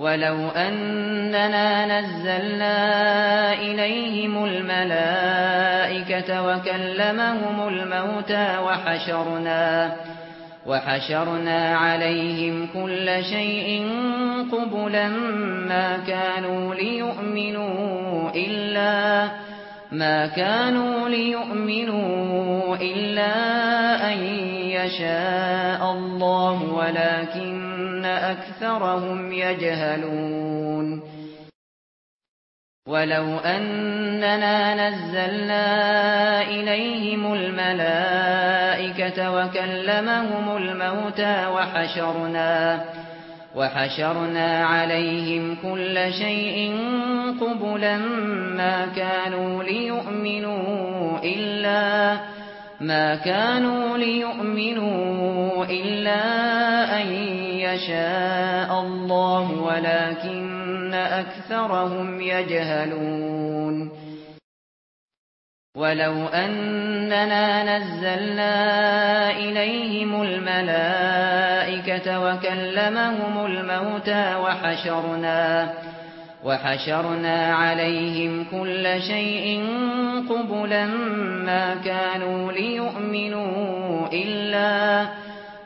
ولو أننا نزلنا إليهم الملائكة وكلمهم الموتى وحشرنا وحشرنا عليهم كل شيء قبلا ما كانوا ليؤمنوا إلا ما كانوا ليؤمنوا إلا أن يشاء الله ولكن أكثرهم يجهلون ولو أننا نزلنا إليهم الملائكة وكلمهم الموتى وحشرنا وحشرنا عليهم كل شيء قبلا ما كانوا ليؤمنوا إلا ما كانوا ليؤمنوا إلا أن يشاء الله ولكن أكثرهم يجهلون ولو أننا نزلنا إليهم الملائكة وكلمهم الموتى وحشرنا وحشرنا عليهم كل شيء قبلا ما كانوا ليؤمنوا إلا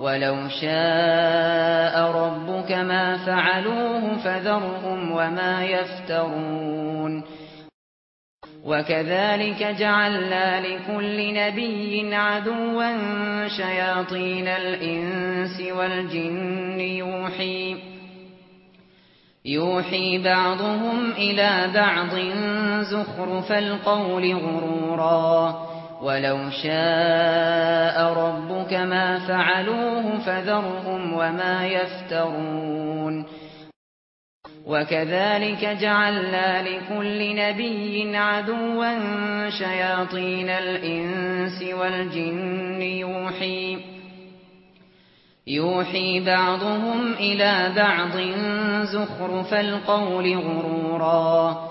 ولو شاء ربك ما فعلوه فذرهم وما يفترون وكذلك جعلنا لكل نبي عدوا شياطين الإنس والجن يوحي يوحي بعضهم إلى بعض زخرف القول غروراً ولو شاء ربك ما فعلوه فذرهم وما يفترون وكذلك جعلنا لكل نبي عدوا شياطين الإنس والجن يوحي يوحي بعضهم إلى بعض زخرف القول غروراً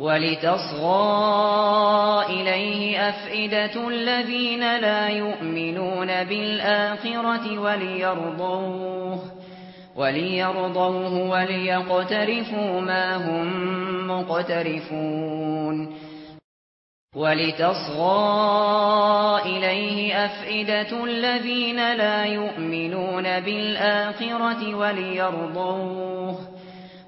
وَلِتَصْغَى إِلَيْهِ أَفْئِدَةُ الَّذِينَ لَا يُؤْمِنُونَ بِالْآخِرَةِ وَلِيَرْضَوْهُ وَلِيَرْضَوْهُ وَلْيَقْتَرِفُوا مَا هُمْ مُقْتَرِفُونَ وَلِتَصْغَى إِلَيْهِ أَفْئِدَةُ الَّذِينَ لَا يُؤْمِنُونَ بِالْآخِرَةِ وَلِيَرْضَوْهُ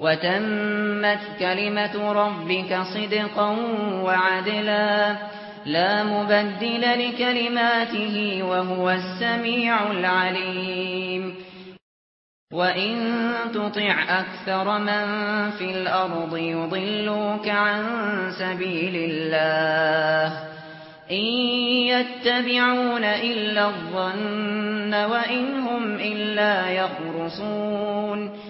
وتمت كلمة ربك صدقا وعدلا لا مبدل لكلماته وهو السميع العليم. وإن تطع أكثر من في الأرض يضلوك عن سبيل الله. إن يتبعون إلا الظن وإن هم إلا يخرصون.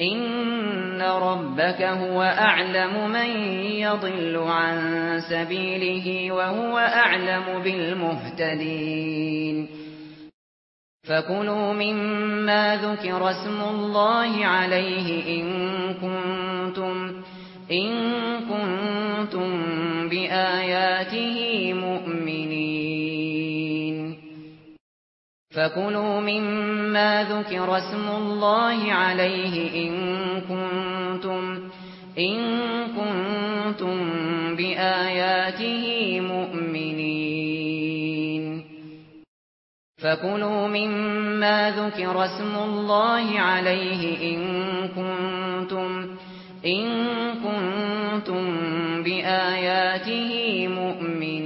ان ربك هو اعلم من يضل عن سبيله وهو اعلم بالمهتدين فكلوا مما ذكر اسم الله عليه ان كنتم ان كنتم باياته مؤمنين فَكُلُوا مِمَّا ذُكِرَ اسْمُ اللَّهِ عَلَيْهِ إِن كُنتُمْ إِن كُنتُمْ بِآيَاتِهِ مُؤْمِنِينَ فَكُلُوا مِمَّا ذُكِرَ اسْمُ اللَّهِ عَلَيْهِ إِن كُنتُمْ إِن كُنتُمْ بِآيَاتِهِ مُؤْمِنِينَ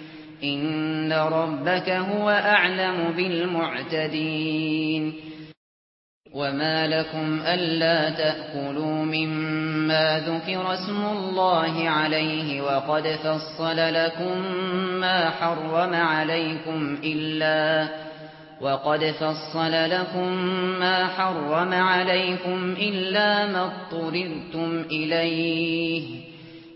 إن ربك هو أعلم بالمعتدين وما لكم ألا تأكلوا مما ذكر اسم الله عليه وقد فصل لكم ما حرم عليكم إلا وقد فصل لكم ما حرم عليكم إلا ما اضطررتم إليه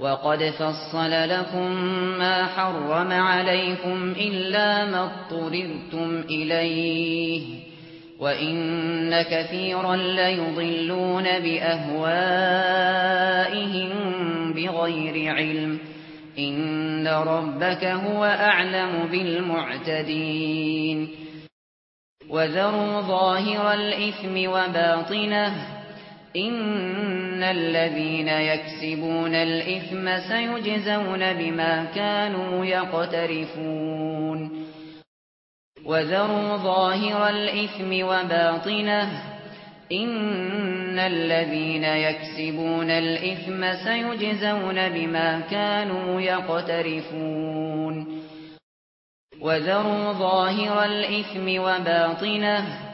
وَقَدْ فَصَّلَ لَكُم مَّا حَرَّمَ عَلَيْكُمْ إِلَّا مَا اضْطُرِرْتُمْ إِلَيْهِ وَإِنَّ كَثِيرًا لَّيُضِلُّونَ بِأَهْوَائِهِم بِغَيْرِ عِلْمٍ إِنَّ رَبَّكَ هُوَ أَعْلَمُ بِالْمُعْتَدِينَ وَذَرُوا ظَاهِرَ الْإِثْمِ وَبَاطِنَهُ ان الذين يكسبون الاثم سيجزون بما كانوا يقترفون وذروا ظاهر الاثم وباطنه ان الذين يكسبون الاثم سيجزون بما كانوا يقترفون وذروا ظاهر الاثم وباطنه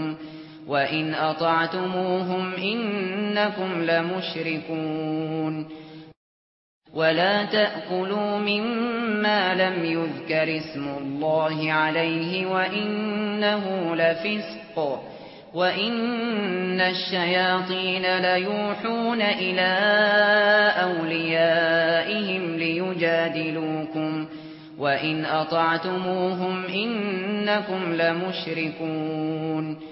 وَإِنْ أَطَعْتُمُوهُمْ إِنَّكُمْ لَمُشْرِكُونَ وَلَا تَأْكُلُوا مِمَّا لَمْ يُذْكَرِ اسْمُ اللَّهِ عَلَيْهِ وَإِنَّهُ لَفِسْقٌ وَإِنَّ الشَّيَاطِينَ لَيُوحُونَ إِلَى أَوْلِيَائِهِمْ لِيُجَادِلُوكُمْ وَإِنْ أَطَعْتُمُوهُمْ إِنَّكُمْ لَمُشْرِكُونَ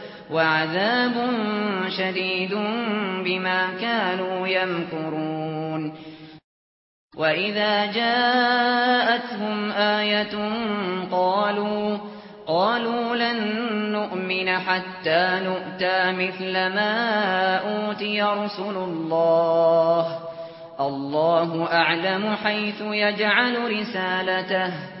وعذاب شديد بما كانوا يمكرون. وإذا جاءتهم آية قالوا قالوا لن نؤمن حتى نؤتى مثل ما أوتي رسل الله. الله أعلم حيث يجعل رسالته.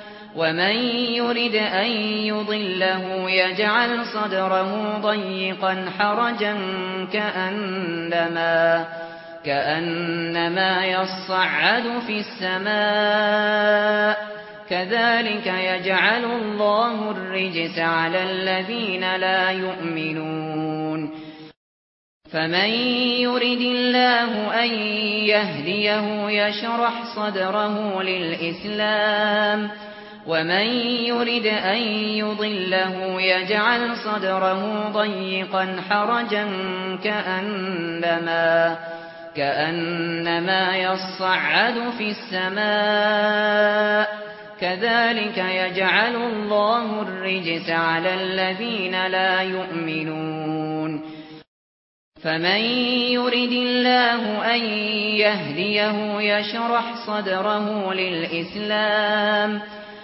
ومن يرد أن يضله يجعل صدره ضيقا حرجا كأنما, كأنما يصعد في السماء كذلك يجعل الله الرجس على الذين لا يؤمنون فمن يرد الله أن يهديه يشرح صدره للإسلام ومن يرد أن يضله يجعل صدره ضيقا حرجا كأنما, كأنما يصعد في السماء كذلك يجعل الله الرجس على الذين لا يؤمنون فمن يرد الله أن يهديه يشرح صدره للإسلام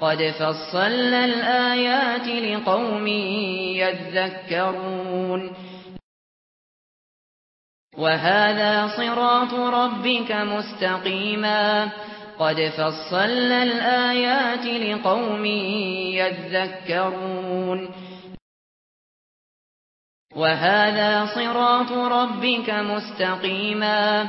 قد فصلنا الآيات لقوم يذكرون. وهذا صراط ربك مستقيما. قد فصلنا الآيات لقوم يذكرون. وهذا صراط ربك مستقيما.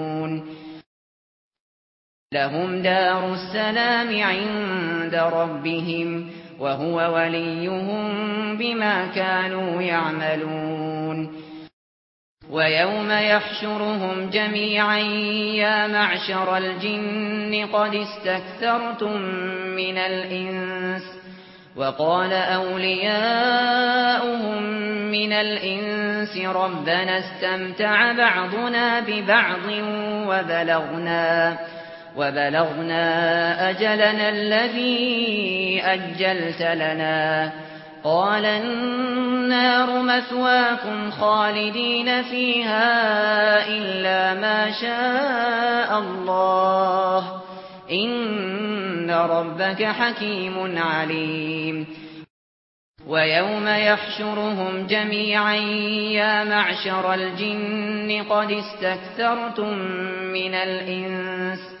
لهم دار السلام عند ربهم وهو وليهم بما كانوا يعملون. ويوم يحشرهم جميعا يا معشر الجن قد استكثرتم من الإنس وقال أولياؤهم من الإنس ربنا استمتع بعضنا ببعض وبلغنا وبلغنا أجلنا الذي أجلت لنا قال النار مثواكم خالدين فيها إلا ما شاء الله إن ربك حكيم عليم ويوم يحشرهم جميعا يا معشر الجن قد استكثرتم من الإنس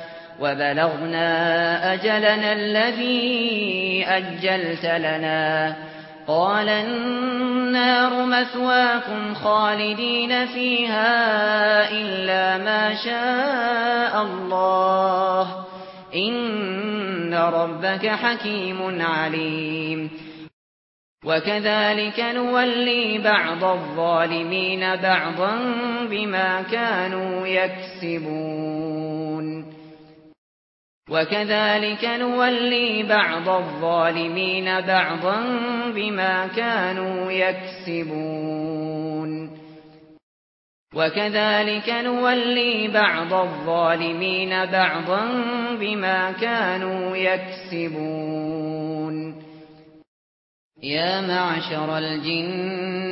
وبلغنا أجلنا الذي أجلت لنا قال النار مثواكم خالدين فيها إلا ما شاء الله إن ربك حكيم عليم. وكذلك نولي بعض الظالمين بعضا بما كانوا يكسبون. وكذلك نولي بعض الظالمين بعضا بما كانوا يكسبون وكذلك نولي بعض الظالمين بعضا بما كانوا يكسبون يا معشر الجن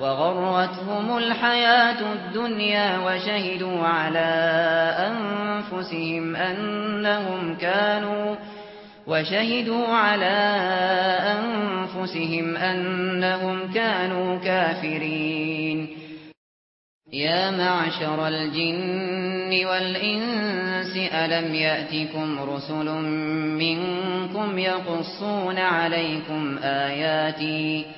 وغرتهم الحياة الدنيا وشهدوا على أنفسهم أنهم كانوا وشهدوا على أنفسهم أنهم كانوا كافرين. يا معشر الجن والإنس ألم يأتكم رسل منكم يقصون عليكم آياتي؟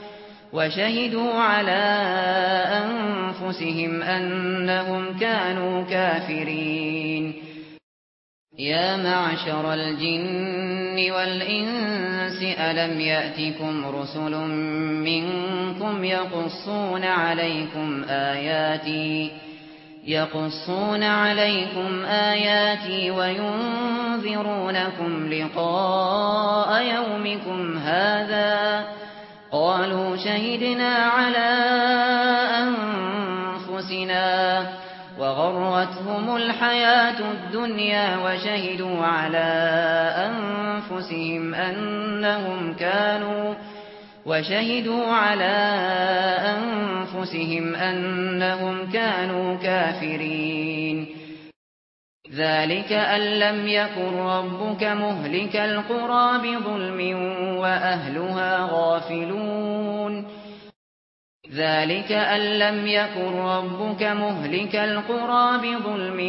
وشهدوا على أنفسهم أنهم كانوا كافرين يا معشر الجن والإنس ألم يأتكم رسل منكم يقصون عليكم آياتي يقصون عليكم آياتي وينذرونكم لقاء يومكم هذا قالوا شهدنا على أنفسنا وغرتهم الحياة الدنيا وشهدوا على أنفسهم أنهم كانوا وشهدوا على أنفسهم أنهم كانوا كافرين ذلك أن لم يكن ربك مهلك القرى بظلم وأهلها غافلون ذلك أن لم يكن ربك مهلك القرى بظلم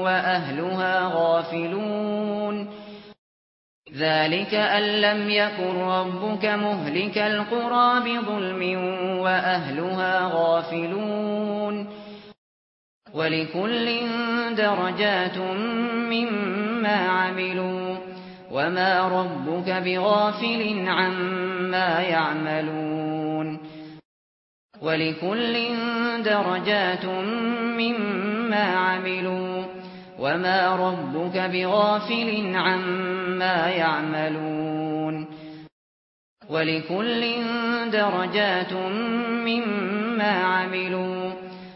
وأهلها غافلون ذلك أن لم يكن ربك مهلك القرى بظلم وأهلها غافلون ولكل درجات مما عملوا وما ربك بغافل عما يعملون ولكل درجات مما عملوا وما ربك بغافل عما يعملون ولكل درجات مما عملوا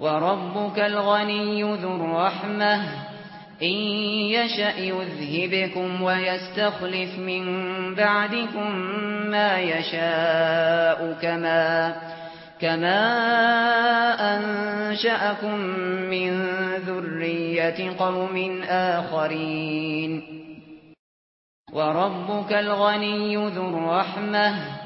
وربك الغني ذو الرحمة. إن يشأ يذهبكم ويستخلف من بعدكم ما يشاء كما كما أنشأكم من ذرية قوم آخرين. وربك الغني ذو الرحمة.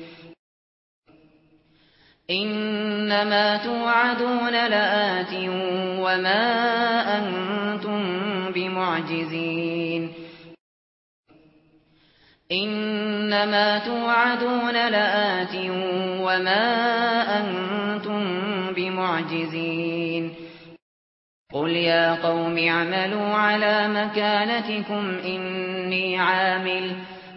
إنما توعدون لآت وما أنتم بمعجزين. إنما توعدون لآت وما أنتم بمعجزين. قل يا قوم اعملوا على مكانتكم إني عامل.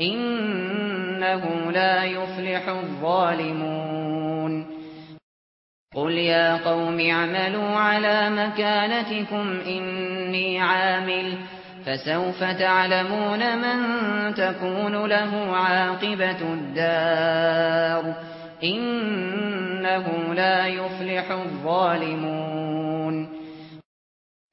إنه لا يفلح الظالمون. قل يا قوم اعملوا على مكانتكم اني عامل فسوف تعلمون من تكون له عاقبة الدار انه لا يفلح الظالمون.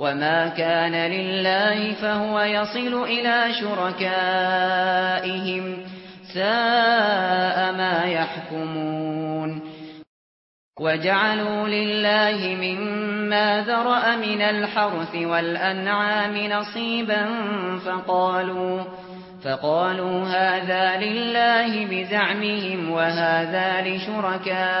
وما كان لله فهو يصل إلى شركائهم ساء ما يحكمون وجعلوا لله مما ذرأ من الحرث والأنعام نصيبا فقالوا فقالوا هذا لله بزعمهم وهذا لشركائنا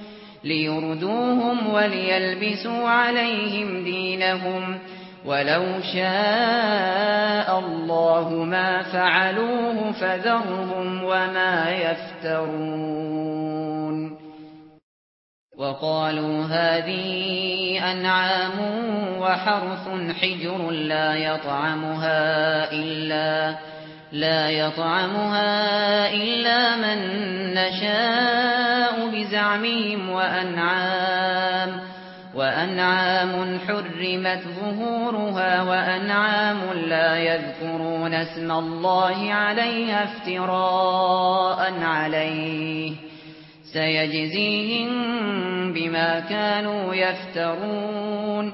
ليردوهم وليلبسوا عليهم دينهم ولو شاء الله ما فعلوه فذرهم وما يفترون وقالوا هذه أنعام وحرث حجر لا يطعمها إلا لا يطعمها إلا من نشاء بزعمهم وأنعام وأنعام حرمت ظهورها وأنعام لا يذكرون اسم الله عليها افتراء عليه. سيجزيهم بما كانوا يفترون.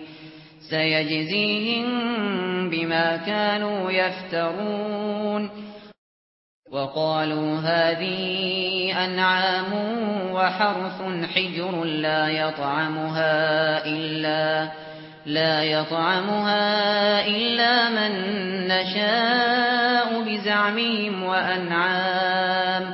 سيجزيهم بما كانوا يفترون وقالوا هذه أنعام وحرث حجر لا يطعمها إلا لا يطعمها إلا من نشاء بزعمهم وأنعام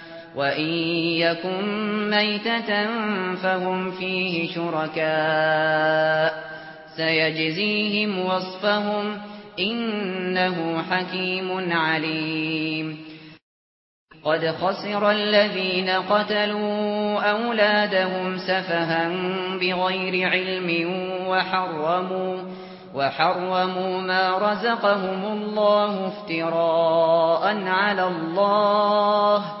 وَإِن يَكُن مَّيْتَةً فَهُمْ فِيهِ شُرَكَاءُ سَيَجْزِيهِمْ وَصْفَهُمْ إِنَّهُ حَكِيمٌ عَلِيمٌ قَدْ خَسِرَ الَّذِينَ قَتَلُوا أَوْلَادَهُمْ سَفَهًا بِغَيْرِ عِلْمٍ وَحَرَّمُوا وَحَرَّمُوا مَا رَزَقَهُمُ اللَّهُ افْتِرَاءً عَلَى اللَّهِ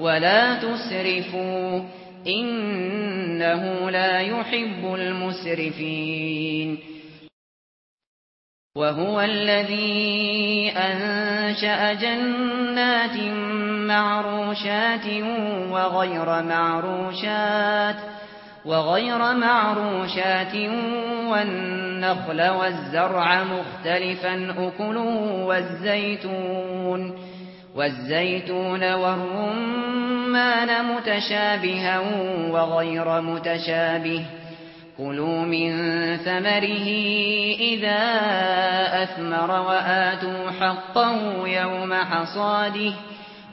ولا تسرفوا إنه لا يحب المسرفين. وهو الذي أنشأ جنات معروشات وغير معروشات وغير معروشات والنخل والزرع مختلفا أكله والزيتون والزيتون والرمان متشابها وغير متشابه. كلوا من ثمره إذا أثمر وآتوا حقه يوم حصاده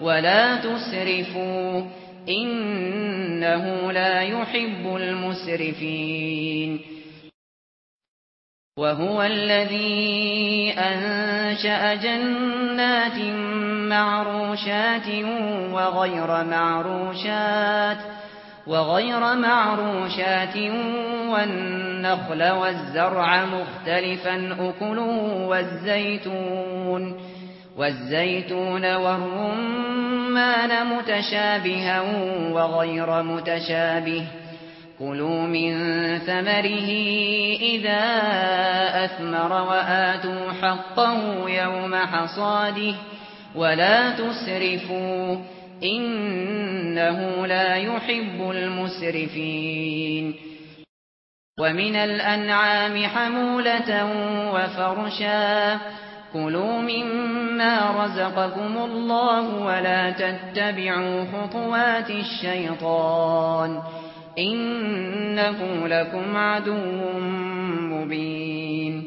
ولا تسرفوا إنه لا يحب المسرفين. وهو الذي أنشأ جنات مبينة معروشات وغير معروشات وغير معروشات والنخل والزرع مختلفا أكله والزيتون والزيتون والرمان متشابها وغير متشابه. كلوا من ثمره إذا أثمر وآتوا حقه يوم حصاده. ولا تسرفوا إنه لا يحب المسرفين. ومن الأنعام حمولة وفرشا. كلوا مما رزقكم الله ولا تتبعوا خطوات الشيطان. إنه لكم عدو مبين.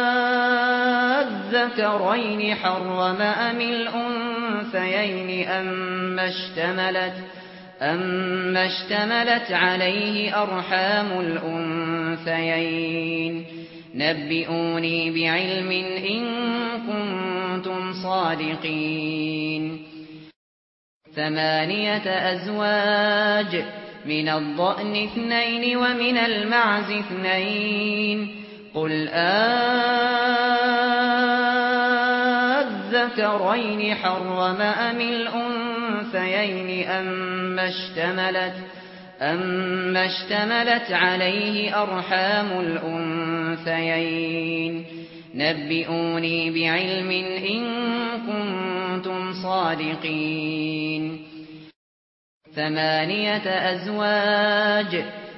الذكرين حرم أم الأنثيين أم اشتملت أم اشتملت عليه أرحام الأنثيين. نبئوني بعلم إن كنتم صادقين. ثمانية أزواج من الضأن اثنين ومن المعز اثنين. قل أذكرين حرم أم الأنثيين أم اشتملت أم اشتملت عليه أرحام الأنثيين. نبئوني بعلم إن كنتم صادقين. ثمانية أزواج ثمانية أزواج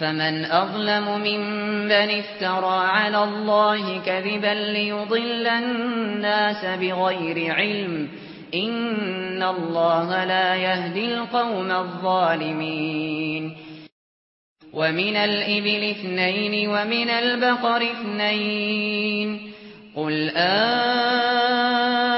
فمن أظلم ممن افترى على الله كذبا ليضل الناس بغير علم إن الله لا يهدي القوم الظالمين ومن الإبل اثنين ومن البقر اثنين قل آه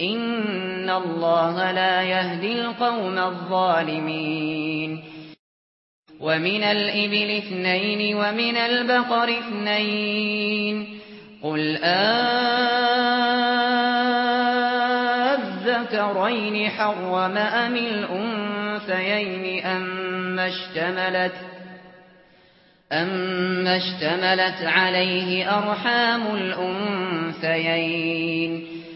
ان الله لا يهدي القوم الظالمين ومن الابل اثنين ومن البقر اثنين قل اذكرين حرم ام الانثيين ام اشتملت ام اشتملت عليه ارحام الانثيين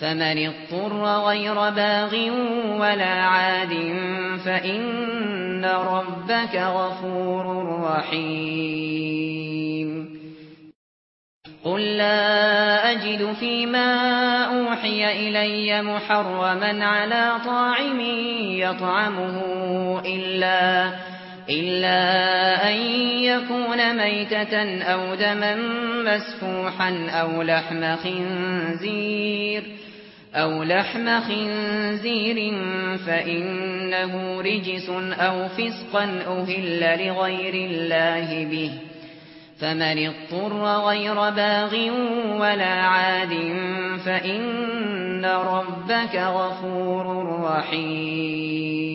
فمن اضطر غير باغ ولا عاد فإن ربك غفور رحيم. قل لا أجد فيما أوحي إلي محرما على طاعم يطعمه إلا إلا أن يكون ميتة أو دما مسفوحا أو لحم خنزير. أَوْ لَحْمَ خِنْزِيرٍ فَإِنَّهُ رِجْسٌ أَوْ فِسْقًا أُهِلَّ لِغَيْرِ اللَّهِ بِهِ فَمَنِ اضْطُرَّ غَيْرَ بَاغٍ وَلَا عَادٍ فَإِنَّ رَبَّكَ غَفُورٌ رَحِيمٌ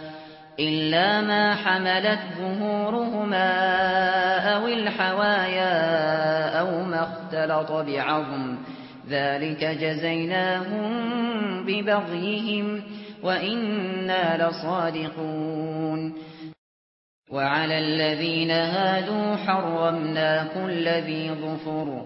إلا ما حملت ظهورهما أو الحوايا أو ما اختلط بعظم ذلك جزيناهم ببغيهم وإنا لصادقون وعلى الذين هادوا حرمنا كل ذي ظفر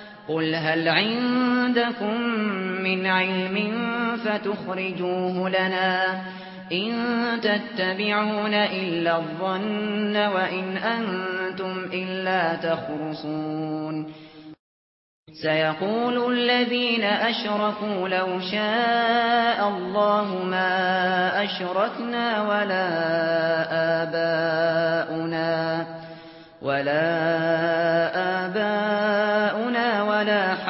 قل هل عندكم من علم فتخرجوه لنا إن تتبعون إلا الظن وإن أنتم إلا تخرصون سيقول الذين أشركوا لو شاء الله ما أشركنا ولا آباؤنا ولا آباؤنا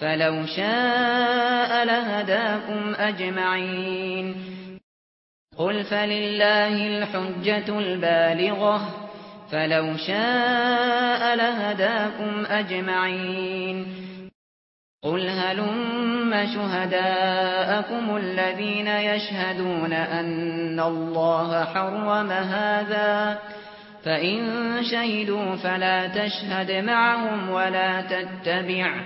فَلَوْ شَاءَ لَهَدَاكُمْ أَجْمَعِينَ. قُلْ فَلِلَّهِ الْحُجَّةُ الْبَالِغَةُ فَلَوْ شَاءَ لَهَدَاكُمْ أَجْمَعِينَ. قُلْ هَلُمَّ شُهَدَاءَكُمُ الَّذِينَ يَشْهَدُونَ أَنَّ اللَّهَ حَرَّمَ هَذَا فَإِن شَهِدُوا فَلَا تَشْهَدْ مَعَهُمْ وَلَا تَتَّبِعْ.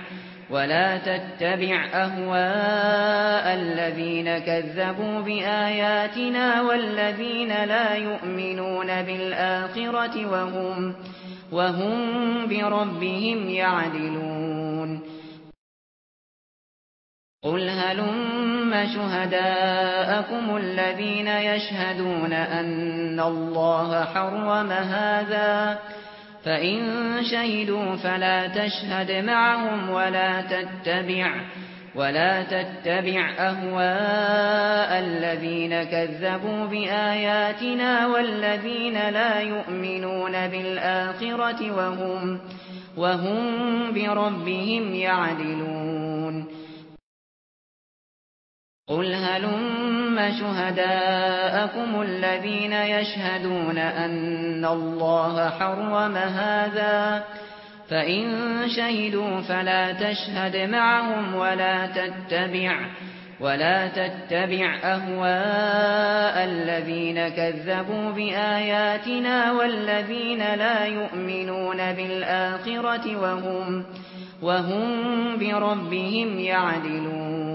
ولا تتبع أهواء الذين كذبوا بآياتنا والذين لا يؤمنون بالآخرة وهم وهم بربهم يعدلون. قل هل هم شهداءكم الذين يشهدون أن الله حرم هذا فإن شهدوا فلا تشهد معهم ولا تتبع ولا تتبع أهواء الذين كذبوا بآياتنا والذين لا يؤمنون بالآخرة وهم وهم بربهم يعدلون قل هلم شهداءكم الذين يشهدون أن الله حرم هذا فإن شهدوا فلا تشهد معهم ولا تتبع ولا تتبع أهواء الذين كذبوا بآياتنا والذين لا يؤمنون بالآخرة وهم, وهم بربهم يعدلون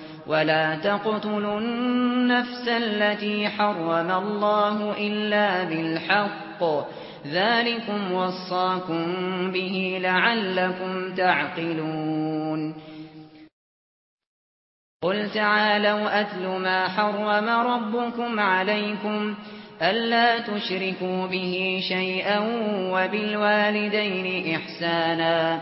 ولا تقتلوا النفس التي حرم الله إلا بالحق ذلكم وصاكم به لعلكم تعقلون قل تعالوا أتل ما حرم ربكم عليكم ألا تشركوا به شيئا وبالوالدين إحسانا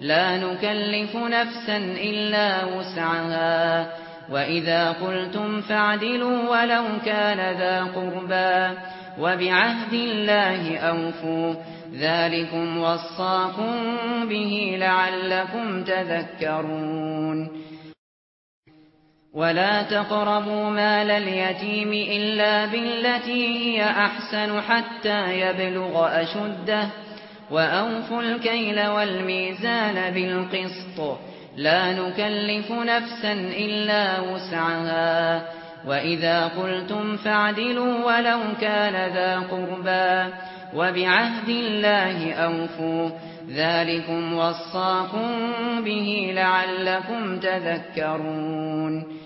لا نكلف نفسا إلا وسعها. وإذا قلتم فاعدلوا ولو كان ذا قربى وبعهد الله أوفوا. ذلكم وصاكم به لعلكم تذكرون. ولا تقربوا مال اليتيم إلا بالتي هي أحسن حتى يبلغ أشده. وَأَوْفُوا الْكَيْلَ وَالْمِيزَانَ بِالْقِسْطِ لَا نُكَلِّفُ نَفْسًا إِلَّا وُسْعَهَا وَإِذَا قُلْتُمْ فَاعْدِلُوا وَلَوْ كَانَ ذَا قُرْبَى وَبِعَهْدِ اللَّهِ أَوْفُوا ذَلِكُمْ وَصَّاكُمْ بِهِ لَعَلَّكُمْ تَذَكَّرُونَ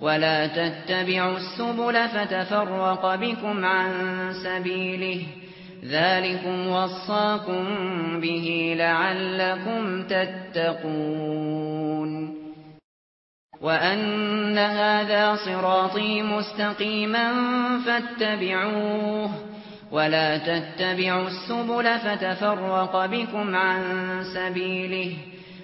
ولا تتبعوا السبل فتفرق بكم عن سبيله ذلك وصاكم به لعلكم تتقون وان هذا صراطي مستقيما فاتبعوه ولا تتبعوا السبل فتفرق بكم عن سبيله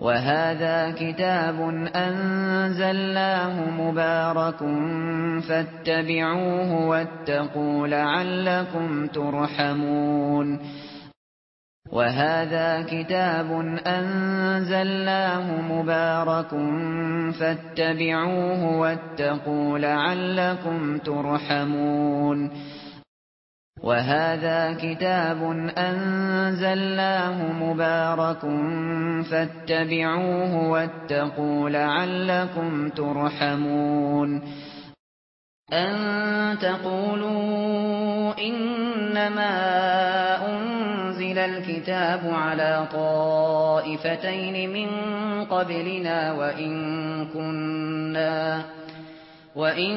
وهذا كتاب أنزلناه مبارك فاتبعوه واتقوا لعلكم ترحمون. وهذا كتاب أنزلناه مبارك فاتبعوه واتقوا لعلكم ترحمون. وَهَذَا كِتَابٌ أَنزَلْنَاهُ مُبَارَكٌ فَاتَّبِعُوهُ وَاتَّقُوا لَعَلَّكُمْ تُرْحَمُونَ أَن تَقُولُوا إِنَّمَا أُنزِلَ الْكِتَابُ عَلَى طَائِفَتَيْنِ مِن قَبْلِنَا وَإِن كُنَّا وَإِن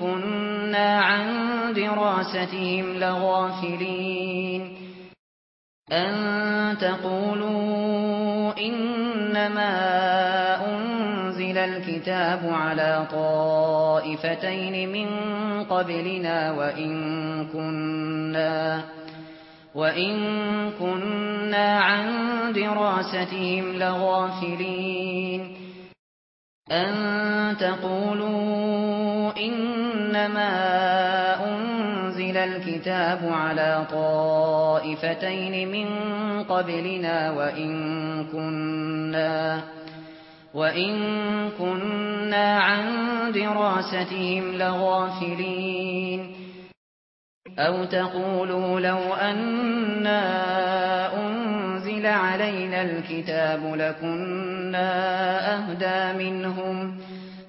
كُنَّا عَن دِرَاسَتِهِمْ لَغَافِلِينَ أَن تَقُولُوا إِنَّمَا أُنزِلَ الْكِتَابُ عَلَى طَائِفَتَيْنِ مِن قَبْلِنَا وَإِن كُنَّا وَإِن كُنَّا عَن دِرَاسَتِهِمْ لَغَافِلِينَ أَن تَقُولُوا إنما أنزل الكتاب على طائفتين من قبلنا وإن كنا وإن كنا عن دراستهم لغافلين أو تقولوا لو اننا أنزل علينا الكتاب لكنا أهدى منهم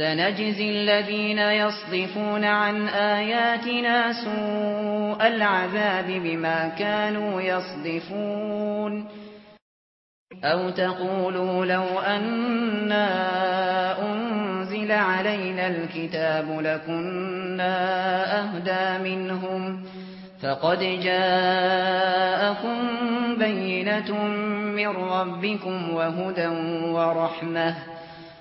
سنجزي الذين يصدفون عن آياتنا سوء العذاب بما كانوا يصدفون. أو تقولوا لو أنا أنزل علينا الكتاب لكنا أهدى منهم فقد جاءكم بينة من ربكم وهدى ورحمة.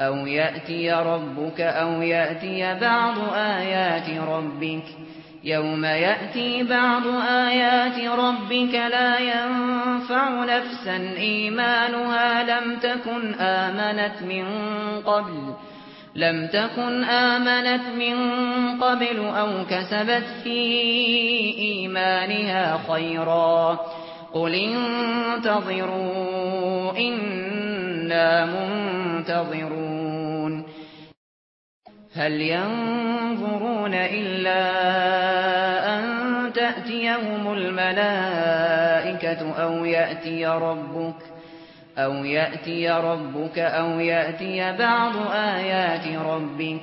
أَوْ يَأْتِيَ رَبُّكَ أَوْ يَأْتِيَ بَعْضُ آيَاتِ رَبِّكَ يَوْمَ يَأْتِي بَعْضُ آيَاتِ رَبِّكَ لَا يَنفَعُ نَفْسًا إِيمَانُهَا لَمْ تَكُنْ آمَنَتْ مِنْ قَبْلُ لَمْ تَكُنْ آمَنَتْ مِنْ قَبْلُ أَوْ كَسَبَتْ فِي إِيمَانِهَا خَيْرًا قل انتظروا إنا منتظرون. هل ينظرون إلا أن تأتيهم الملائكة أو يأتي ربك أو يأتي ربك أو يأتي بعض آيات ربك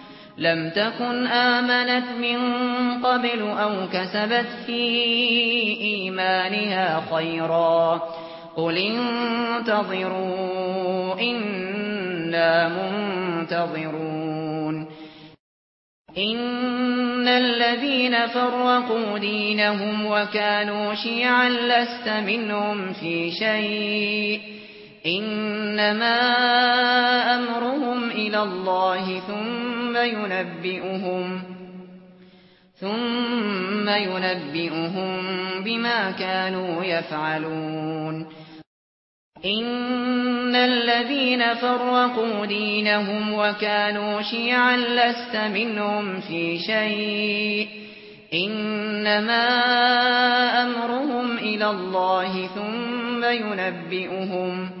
لم تكن آمنت من قبل أو كسبت في إيمانها خيرا. قل انتظروا إنا منتظرون. إن الذين فرقوا دينهم وكانوا شيعا لست منهم في شيء. إنما أمرهم إلى الله ثم ينبئهم ثم ينبئهم بما كانوا يفعلون. إن الذين فرقوا دينهم وكانوا شيعا لست منهم في شيء. إنما أمرهم إلى الله ثم ينبئهم.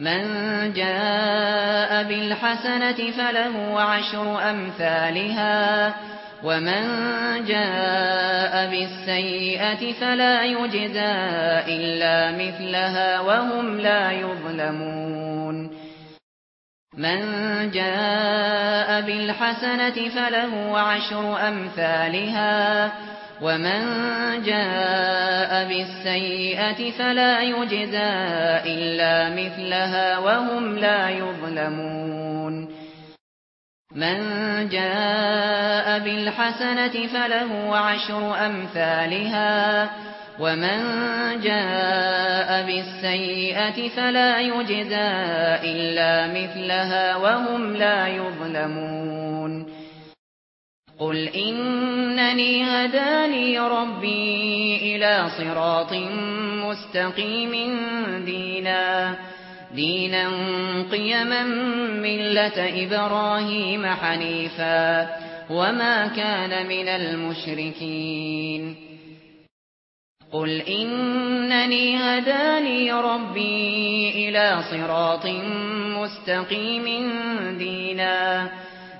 من جاء بالحسنة فله عشر أمثالها ومن جاء بالسيئة فلا يجزى إلا مثلها وهم لا يظلمون. من جاء بالحسنة فله عشر أمثالها ومن جاء بالسيئة فلا يجزى إلا مثلها وهم لا يظلمون من جاء بالحسنة فله عشر أمثالها ومن جاء بالسيئة فلا يجزى إلا مثلها وهم لا يظلمون قل إنني هداني ربي إلى صراط مستقيم دينا دينا قيما ملة إبراهيم حنيفا وما كان من المشركين. قل إنني هداني ربي إلى صراط مستقيم دينا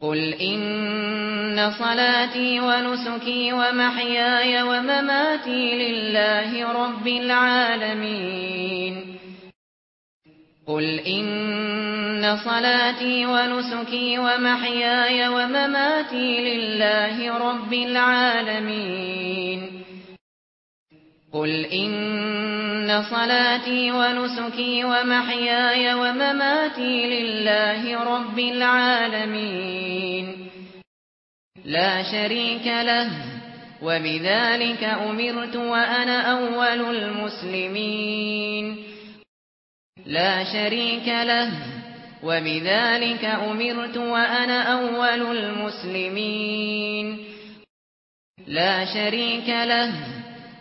قل ان صلاتي ونسكي ومحياي ومماتي لله رب العالمين قل ان صلاتي ونسكي ومحياي ومماتي لله رب العالمين قل ان صلاتي ونسكي ومحياي ومماتي لله رب العالمين لا شريك له وبذلك امرت وأنا اول المسلمين لا شريك له وبذلك امرت وأنا اول المسلمين لا شريك له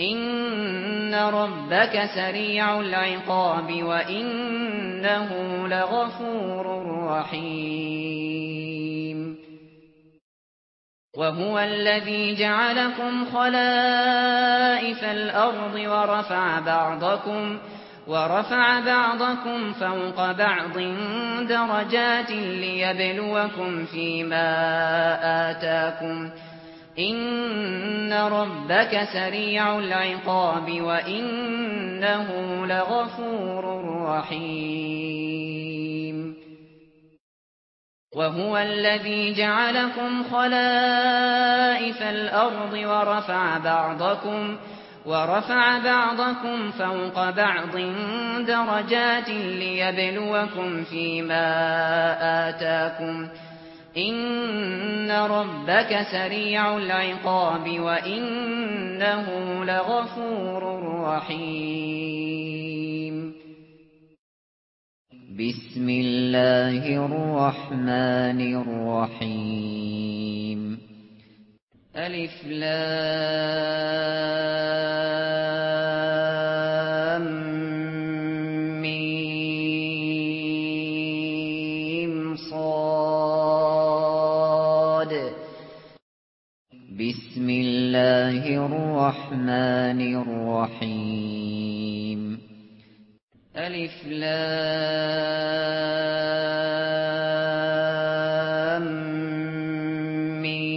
ان ربك سريع العقاب وانه لغفور رحيم وهو الذي جعلكم خلائف الأرض ورفع بعضكم ورفع بعضكم فوق بعض درجات ليبلوكم فيما آتاكم ان ربك سريع العقاب وانه لغفور رحيم وهو الذي جعلكم خلائف الأرض ورفع بعضكم ورفع بعضكم فوق بعض درجات ليبلوكم فيما آتاكم ان ربك سريع العقاب وانه لغفور رحيم. بسم الله الرحمن الرحيم. الف لام الله الرحمن الرحيم. ألف لام ميم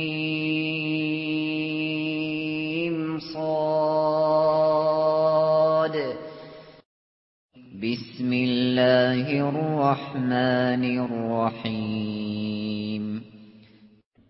صاد. بسم الله الرحمن الرحيم.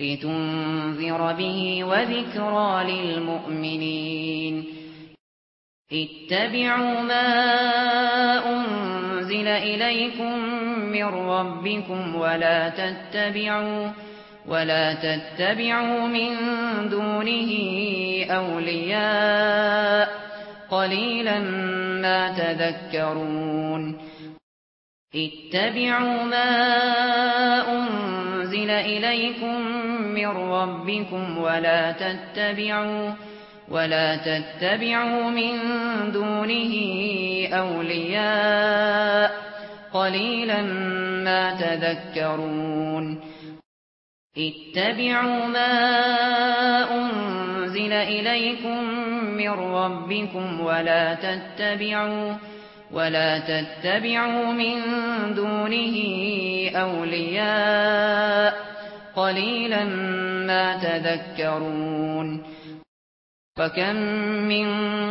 لتنذر به وذكرى للمؤمنين. اتبعوا ما أنزل إليكم من ربكم ولا تتبعوا ولا تتبعوا من دونه أولياء قليلا ما تذكرون. اتبعوا ما أنزل أُنْزِلَ إِلَيْكُمْ مِنْ رَبِّكُمْ وَلَا تَتَّبِعُوا ولا تتبعوا من دونه أولياء قليلا ما تذكرون اتبعوا ما أنزل إليكم من ربكم ولا تتبعوا ولا تتبعوا من دونه أولياء قليلا ما تذكرون فكم من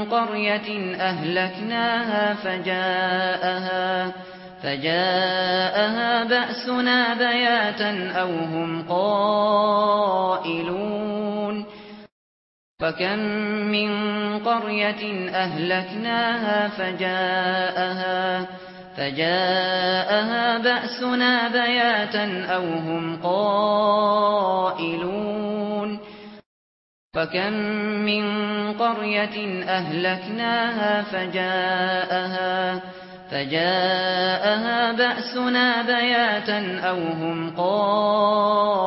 قرية أهلكناها فجاءها فجاءها بأسنا بياتا أو هم قائلون فكم من قرية أهلكناها فجاءها فجاءها بأسنا بياتا أو هم قائلون فكم من قرية أهلكناها فجاءها فجاءها بأسنا بياتا أو هم قائلون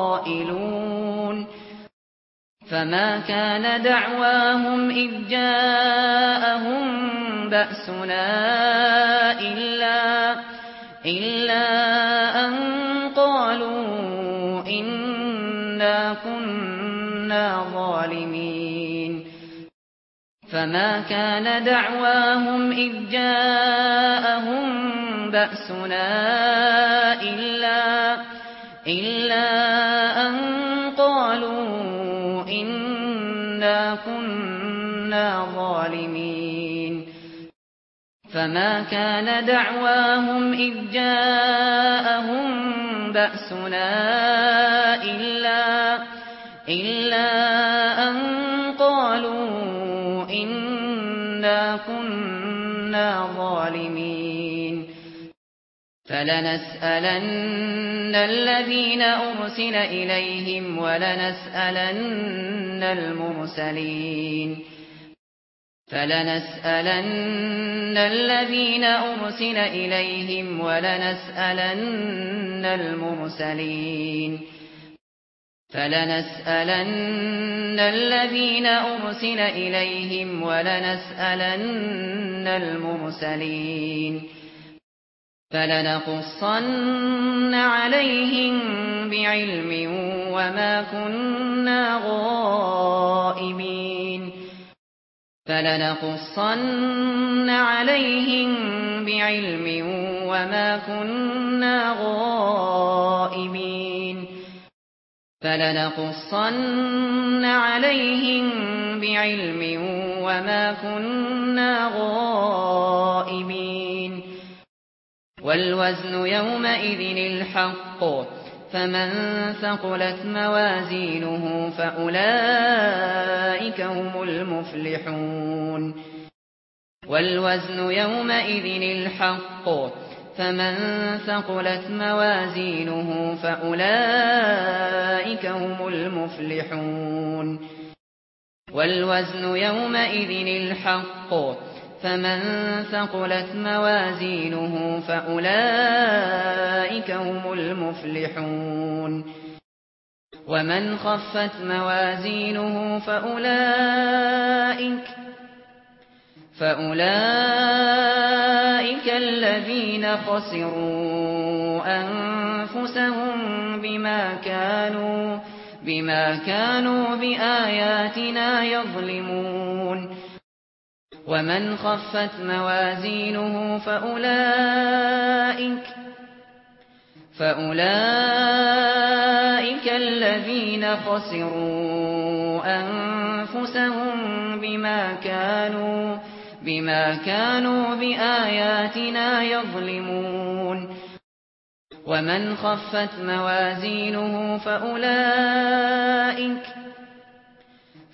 فما كان دعواهم إذ جاءهم بأسنا إلا, إلا أن قالوا إنا كنا ظالمين فما كان دعواهم إذ جاءهم بأسنا إلا, إلا أن قالوا إنا كنا ظالمين فما كان دعواهم إذ جاءهم بأسنا إلا, إلا أن قالوا إنا كنا ظالمين فَلَنَسْأَلَنَّ الَّذِينَ أُرْسِلَ إِلَيْهِمْ وَلَنَسْأَلَنَّ الْمُرْسَلِينَ فَلَنَسْأَلَنَّ الَّذِينَ أُرْسِلَ إِلَيْهِمْ وَلَنَسْأَلَنَّ الْمُرْسَلِينَ فَلَنَسْأَلَنَّ الَّذِينَ أُرْسِلَ إِلَيْهِمْ وَلَنَسْأَلَنَّ الْمُرْسَلِينَ فَلَنَقُصَّنَّ عَلَيْهِمْ بِعِلْمٍ وَمَا كُنَّا غَائِبِينَ فَلَنَقُصَّنَّ عَلَيْهِمْ بِعِلْمٍ وَمَا كُنَّا غَائِبِينَ فَلَنَقُصَّنَّ عَلَيْهِمْ بِعِلْمٍ وَمَا كُنَّا غَائِبِينَ والوزن يومئذ الحق. فمن ثقلت موازينه فأولئك هم المفلحون. والوزن يومئذ الحق. فمن ثقلت موازينه فأولئك هم المفلحون. والوزن يومئذ الحق. فمن ثقلت موازينه فأولئك هم المفلحون. ومن خفت موازينه فأولئك فأولئك الذين خسروا أنفسهم بما كانوا بما كانوا بآياتنا يظلمون. ومن خفت موازينه فأولئك فأولئك الذين خسروا أنفسهم بما كانوا بما كانوا بآياتنا يظلمون ومن خفت موازينه فأولئك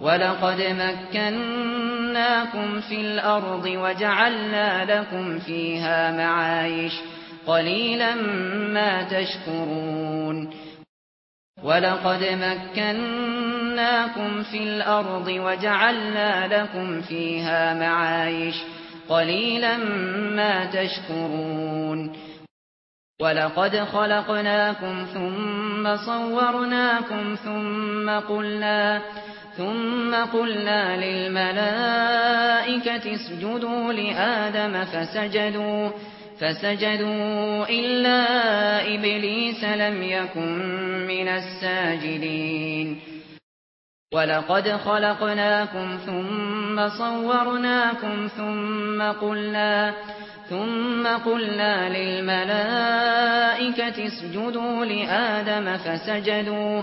وَلَقَدْ مَكَّنَّاكُمْ فِي الْأَرْضِ وَجَعَلْنَا لَكُمْ فِيهَا مَعَايِشَ قَلِيلًا مَا تَشْكُرُونَ وَلَقَدْ مَكَّنَّاكُمْ فِي الْأَرْضِ وَجَعَلْنَا لَكُمْ فِيهَا مَعَايِشَ قَلِيلًا مَا تَشْكُرُونَ وَلَقَدْ خَلَقْنَاكُمْ ثُمَّ صَوَّرْنَاكُمْ ثُمَّ قُلْنَا ثم قلنا للملائكة اسجدوا لآدم فسجدوا فسجدوا إلا إبليس لم يكن من الساجدين. وَلَقَدْ خَلَقْنَاكُمْ ثُمَّ صَوَّرْنَاكُمْ ثُمَّ قُلْنَا ثُمَّ قُلْنَا لِلْمَلَائِكَةِ اسْجُدُوا لِآدَمَ فَسَجَدُوا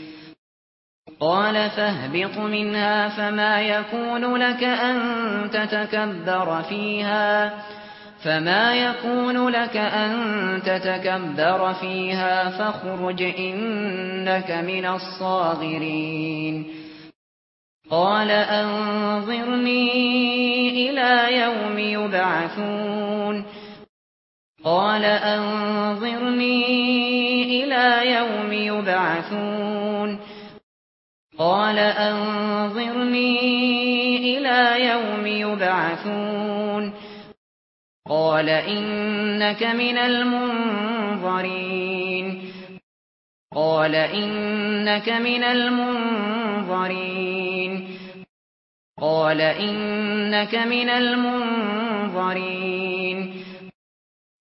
قال فاهبط منها فما يكون لك أن تتكبر فيها فما يكون لك أن تتكبر فيها فاخرج إنك من الصاغرين. قال أنظرني إلى يوم يبعثون. قال أنظرني إلى يوم يبعثون. قال أنظرني إلى يوم يبعثون. قال إنك من المنظرين. قال إنك من المنظرين. قال إنك من المنظرين.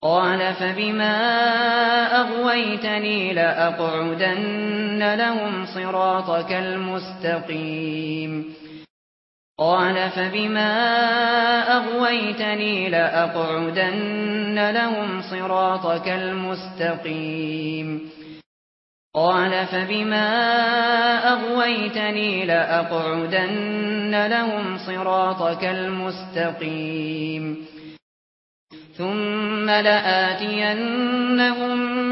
قال فبما أغويتني لأقعدن لهم صراطك المستقيم. قال فبما أغويتني لأقعدن لهم صراطك المستقيم. قال فبما أغويتني لأقعدن لهم صراطك المستقيم. ثُمَّ لَآتِيَنَّهُمْ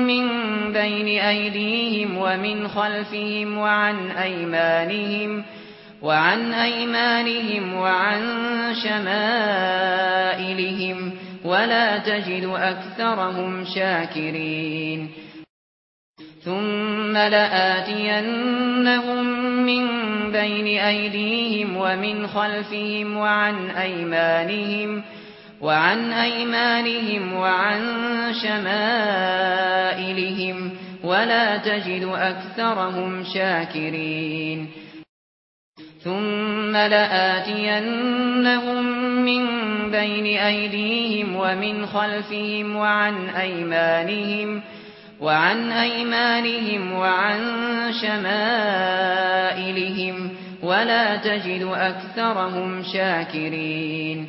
مِنْ بَيْنِ أَيْدِيهِمْ وَمِنْ خَلْفِهِمْ وَعَنْ أَيْمَانِهِمْ وَعَنْ أَيْمَانِهِمْ وَعَنْ شَمَائِلِهِمْ وَلَا تَجِدُ أَكْثَرَهُمْ شَاكِرِينَ ثُمَّ لَآتِيَنَّهُمْ مِنْ بَيْنِ أَيْدِيهِمْ وَمِنْ خَلْفِهِمْ وَعَنْ أَيْمَانِهِمْ وَعَنْ وعن أيمانهم وعن شمائلهم ولا تجد أكثرهم شاكرين. ثم لآتينهم من بين أيديهم ومن خلفهم وعن أيمانهم وعن أيمانهم وعن شمائلهم ولا تجد أكثرهم شاكرين.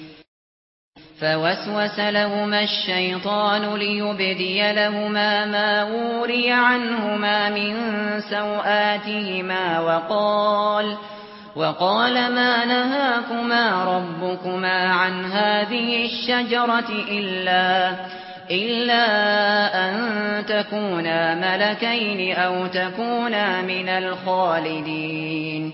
فوسوس لهما الشيطان ليبدي لهما ما وري عنهما من سوآتهما وقال وقال ما نهاكما ربكما عن هذه الشجرة إلا إلا أن تكونا ملكين أو تكونا من الخالدين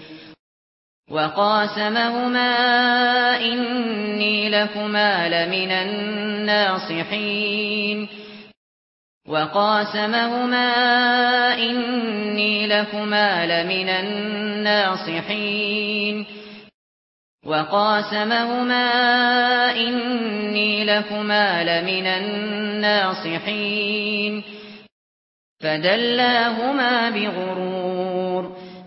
وقاسمهما إني لكما لمن الناصحين. وقاسمهما إني لكما لمن الناصحين. وقاسمهما إني لكما لمن الناصحين. فدلاهما بغرور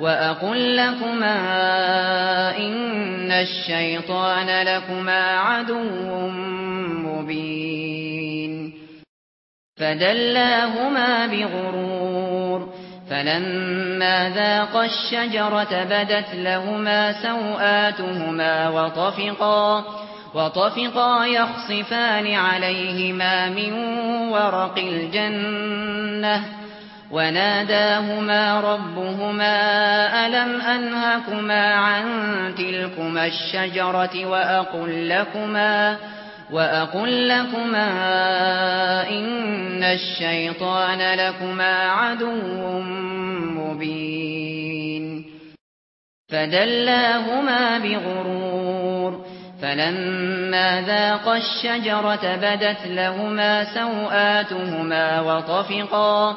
وَأَقُلْ لَكُمَا إِنَّ الشَّيْطَانَ لَكُمَا عَدُوٌّ مُبِينٌ فَدَلَّاهُمَا بِغُرُورٍ فَلَمَّا ذَاقَا الشَّجَرَةَ بَدَتْ لَهُمَا سَوْآتُهُمَا وَطَفِقَا وَطَفِقَا يَخْصِفَانِ عَلَيْهِمَا مِن وَرَقِ الْجَنَّةِ وناداهما ربهما ألم أنهكما عن تلكما الشجرة وأقول لكما وأقول لكما إن الشيطان لكما عدو مبين. فدلاهما بغرور فلما ذاق الشجرة بدت لهما سوآتهما وطفقا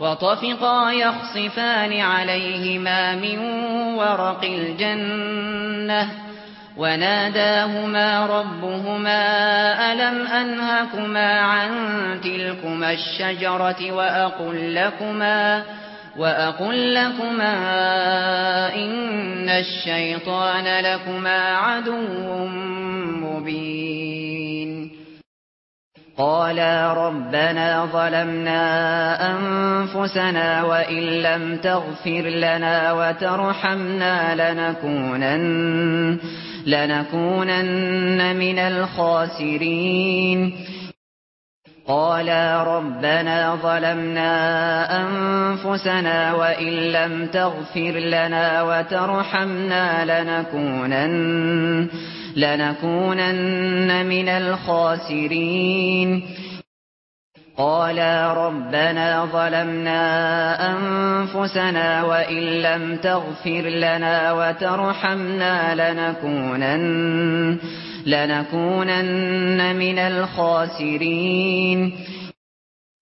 وطفقا يخصفان عليهما من ورق الجنة وناداهما ربهما ألم أنهكما عن تلكما الشجرة وأقول لكما وأقول لكما إن الشيطان لكما عدو مبين قالا ربنا ظلمنا أنفسنا وإن لم تغفر لنا وترحمنا لنكونن, لنكونن من الخاسرين. قالا ربنا ظلمنا أنفسنا وإن لم تغفر لنا وترحمنا لنكونن لنكونن من الخاسرين. قالا ربنا ظلمنا أنفسنا وإن لم تغفر لنا وترحمنا لنكونن, لنكونن من الخاسرين.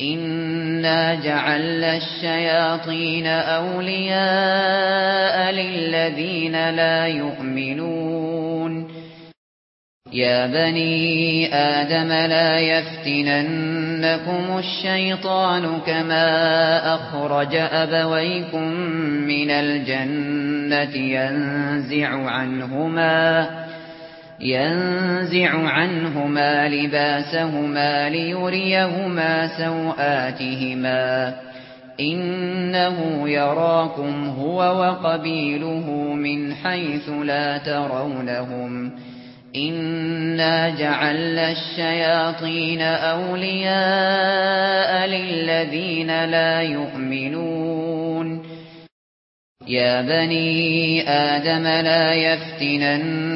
إنا جعلنا الشياطين أولياء للذين لا يؤمنون يا بني آدم لا يفتننكم الشيطان كما أخرج أبويكم من الجنة ينزع عنهما ينزع عنهما لباسهما ليريهما سوآتهما. إنه يراكم هو وقبيله من حيث لا ترونهم. إنا جعلنا الشياطين أولياء للذين لا يؤمنون. يا بني آدم لا يفتنن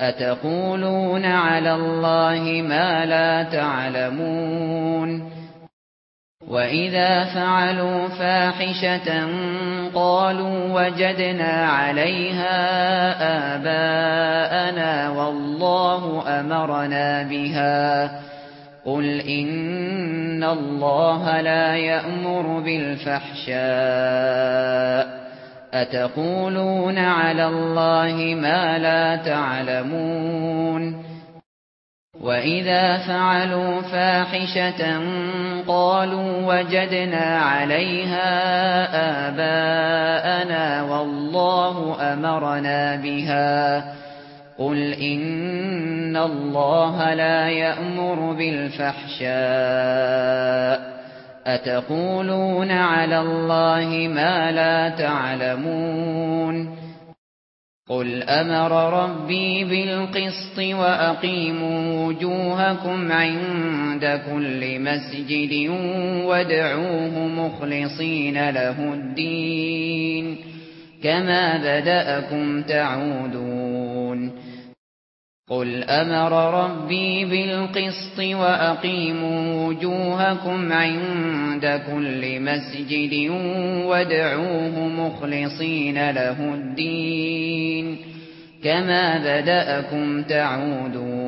اتقولون على الله ما لا تعلمون واذا فعلوا فاحشه قالوا وجدنا عليها اباءنا والله امرنا بها قل ان الله لا يأمر بالفحشاء اتقولون على الله ما لا تعلمون واذا فعلوا فاحشه قالوا وجدنا عليها اباءنا والله امرنا بها قل ان الله لا يأمر بالفحشاء اتقولون على الله ما لا تعلمون قل أمر ربي بالقسط واقيموا وجوهكم عند كل مسجد وادعوه مخلصين له الدين كما بدأكم تعودون قل أمر ربي بالقسط واقيموا وجوهكم عند كل مسجد وادعوه مخلصين له الدين كما بدأكم تعودون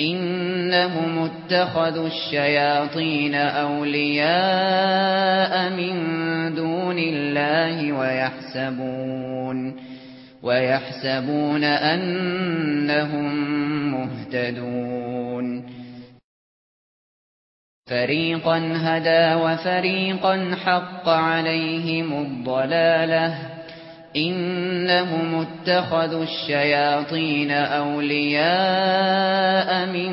إنهم اتخذوا الشياطين أولياء من دون الله ويحسبون ويحسبون أنهم مهتدون. فريقا هدى وفريقا حق عليهم الضلالة. إنهم اتخذوا الشياطين أولياء من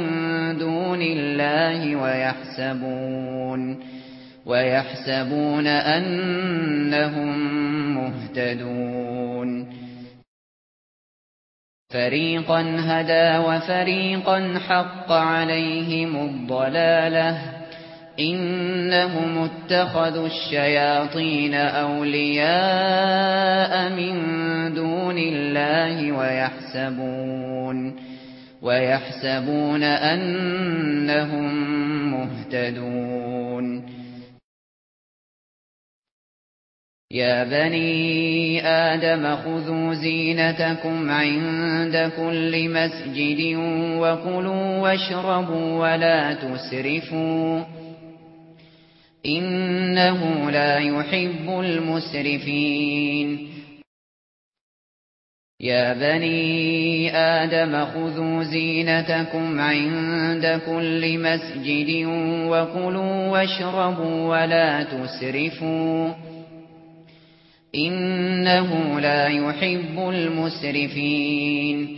دون الله ويحسبون ويحسبون أنهم مهتدون فريقا هدى وفريقا حق عليهم الضلالة إنهم اتخذوا الشياطين أولياء من دون الله ويحسبون ويحسبون أنهم مهتدون يا بني آدم خذوا زينتكم عند كل مسجد وكلوا واشربوا ولا تسرفوا إنه لا يحب المسرفين. يا بني آدم خذوا زينتكم عند كل مسجد وكلوا واشربوا ولا تسرفوا. إنه لا يحب المسرفين.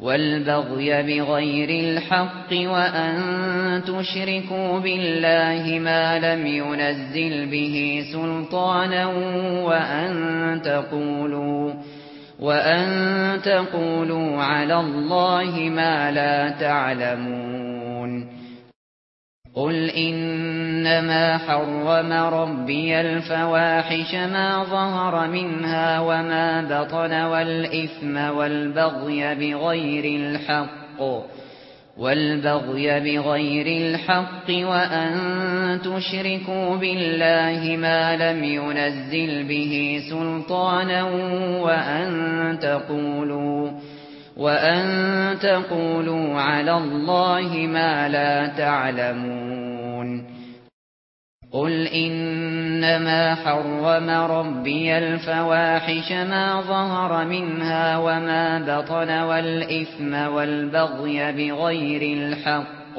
والبغي بغير الحق وأن تشركوا بالله ما لم ينزل به سلطانا وأن تقولوا وأن تقولوا على الله ما لا تعلمون قل إنما حرم ربي الفواحش ما ظهر منها وما بطن والإثم والبغي بغير الحق والبغي بغير الحق وأن تشركوا بالله ما لم ينزل به سلطانا وأن تقولوا وأن تقولوا على الله ما لا تعلمون قل إنما حرم ربي الفواحش ما ظهر منها وما بطن والإثم والبغي بغير الحق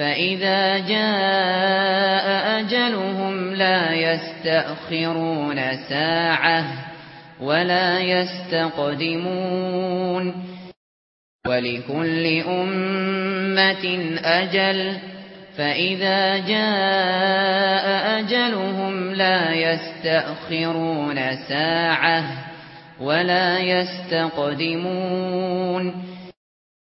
فَإِذَا جَاءَ أَجَلُهُمْ لَا يَسْتَأْخِرُونَ سَاعَةً وَلَا يَسْتَقْدِمُونَ وَلِكُلِّ أُمَّةٍ أَجَلٌ فَإِذَا جَاءَ أَجَلُهُمْ لَا يَسْتَأْخِرُونَ سَاعَةً وَلَا يَسْتَقْدِمُونَ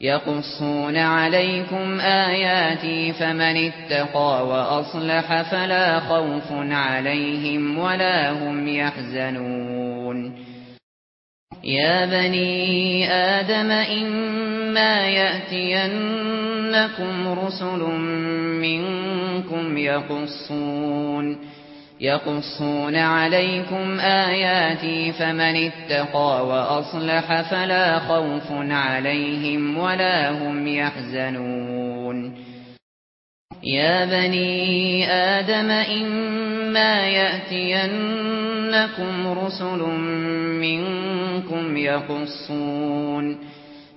يقصون عليكم آياتي فمن اتقى وأصلح فلا خوف عليهم ولا هم يحزنون يا بني آدم إما يأتينكم رسل منكم يقصون يقصون عليكم آياتي فمن اتقى وأصلح فلا خوف عليهم ولا هم يحزنون. يا بني آدم إما يأتينكم رسل منكم يقصون.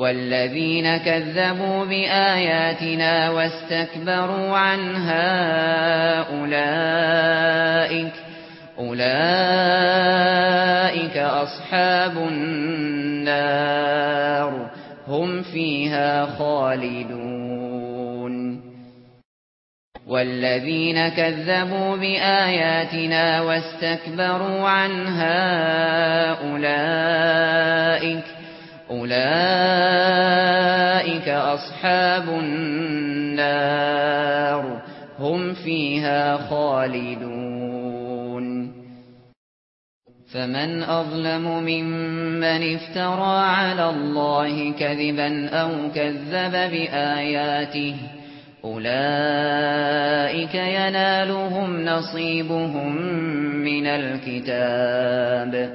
والذين كذبوا بآياتنا واستكبروا عنها أولئك أولئك أصحاب النار. هم فيها خالدون. والذين كذبوا بآياتنا واستكبروا عنها أولئك أولئك أصحاب النار هم فيها خالدون فمن أظلم ممن افترى على الله كذبا أو كذب بآياته أولئك ينالهم نصيبهم من الكتاب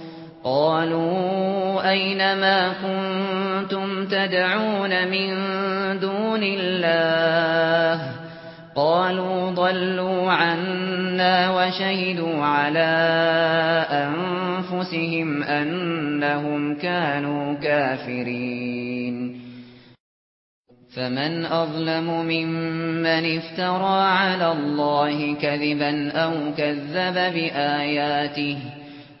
قالوا اينما كنتم تدعون من دون الله قالوا ضلوا عنا وشهدوا على أنفسهم أنهم كانوا كافرين. فمن أظلم ممن افترى على الله كذبا أو كذب بآياته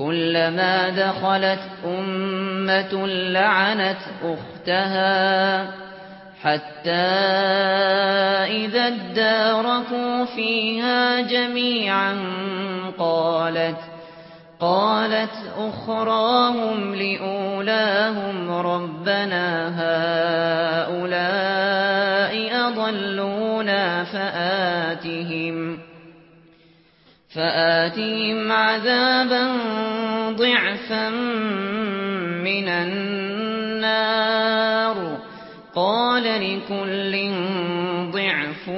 كلما دخلت أمة لعنت أختها حتى إذا اداركوا فيها جميعا قالت قالت أخراهم لأولاهم ربنا هؤلاء أضلونا فآتهم. فآتهم عذابا ضعفا من النار قال لكل ضعف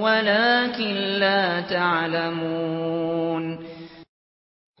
ولكن لا تعلمون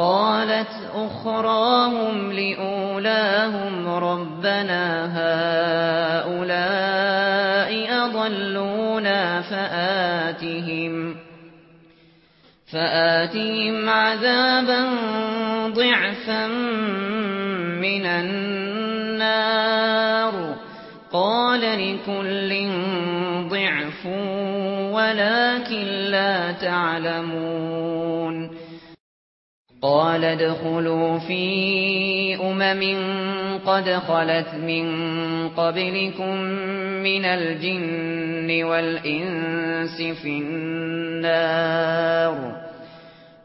قالت أخراهم لأولاهم ربنا هؤلاء أضلونا فآتهم فآتهم عذابا ضعفا من النار قال لكل ضعف ولكن لا تعلمون قال ادخلوا في أمم قد خلت من قبلكم من الجن والإنس في النار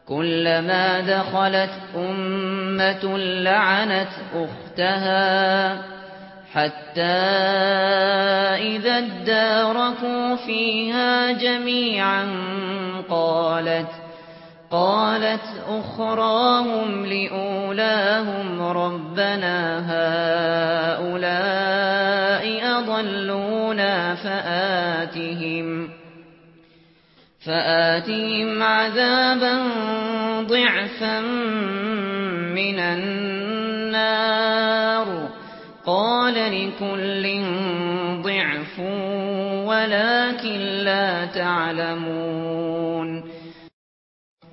كلما دخلت أمة لعنت أختها حتى إذا اداركوا فيها جميعا قالت قالت أخراهم لأولاهم ربنا هؤلاء أضلونا فآتهم فآتهم عذابا ضعفا من النار قال لكل ضعف ولكن لا تعلمون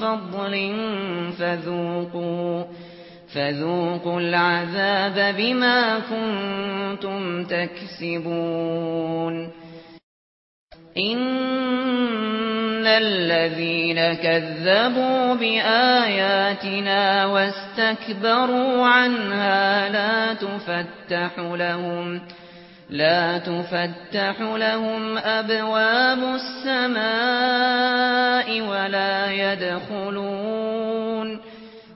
فضل فذوقوا فذوقوا العذاب بما كنتم تكسبون. ان الذين كذبوا باياتنا واستكبروا عنها لا تفتح لهم لا تفتح لهم أبواب السماء ولا يدخلون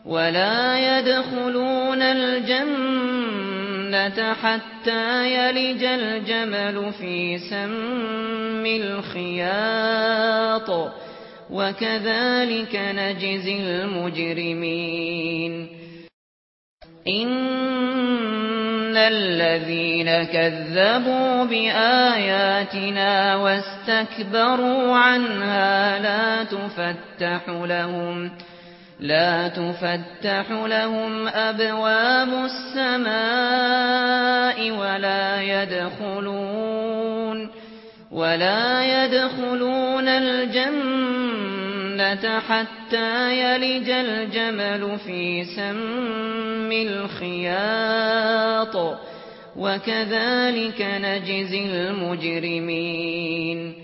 ولا يدخلون الجنة حتى يلج الجمل في سم الخياط وكذلك نجزي المجرمين. ان الذين كذبوا باياتنا واستكبروا عنها لا تفتح لهم لا تفتح لهم ابواب السماء ولا يدخلون ولا يدخلون الجنه الجنة حتى يلج الجمل في سم الخياط وكذلك نجزي المجرمين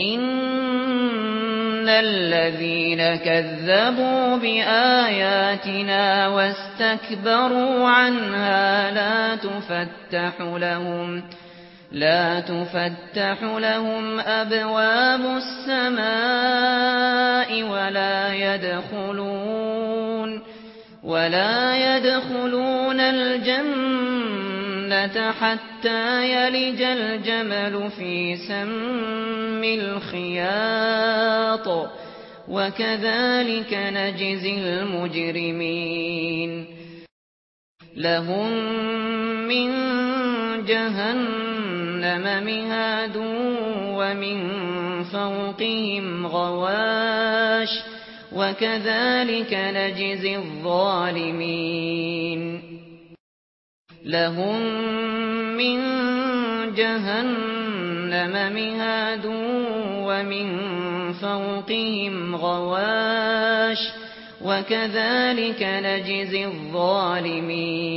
ان الذين كذبوا باياتنا واستكبروا عنها لا تفتح لهم لا تفتح لهم أبواب السماء ولا يدخلون ولا يدخلون الجنة حتى يلج الجمل في سم الخياط وكذلك نجزي المجرمين. لهم من جهنم مهاد ومن فوقهم غواش وكذلك نجزي الظالمين. لهم من جهنم مهاد ومن فوقهم غواش وكذلك نجزي الظالمين.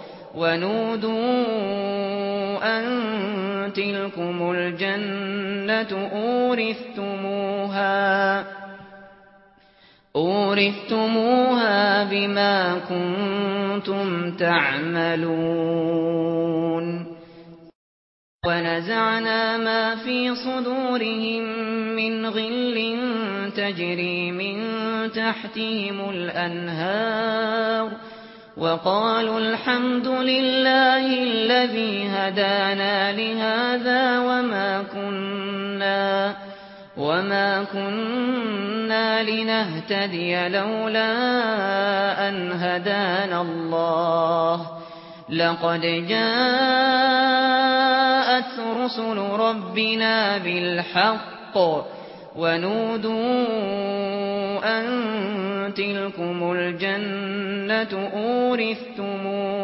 وَنُودُوا أَن تِلْكُمُ الْجَنَّةُ أُورِثْتُمُوهَا أُورِثْتُمُوهَا بِمَا كُنتُمْ تَعْمَلُونَ وَنَزَعْنَا مَا فِي صُدُورِهِمْ مِنْ غِلٍّ تَجْرِي مِنْ تَحْتِهِمُ الْأَنْهَارُ وقالوا الحمد لله الذي هدانا لهذا وما كنا وما كنا لنهتدي لولا أن هدانا الله. لقد جاءت رسل ربنا بالحق ونودوا أن تِلْكُمُ الْجَنَّةُ أُورِثْتُمُوهَا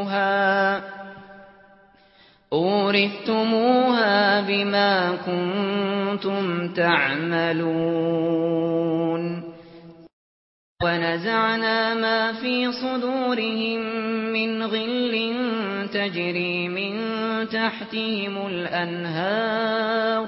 أُورِثْتُمُوهَا بِمَا كُنتُمْ تَعْمَلُونَ وَنَزَعْنَا مَا فِي صُدُورِهِمْ مِنْ غِلٍّ تَجْرِي مِنْ تَحْتِهِمُ الْأَنْهَارُ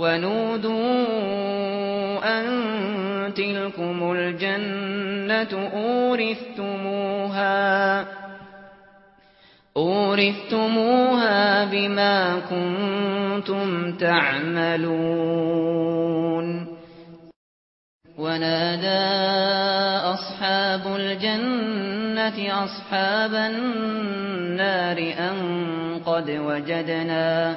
وَنُودُوا أَن تِلْكُمُ الْجَنَّةُ أُورِثْتُمُوهَا أُورِثْتُمُوهَا بِمَا كُنتُمْ تَعْمَلُونَ. وَنَادَى أَصْحَابُ الْجَنَّةِ أَصْحَابَ النَّارِ أَن قَدْ وَجَدْنَا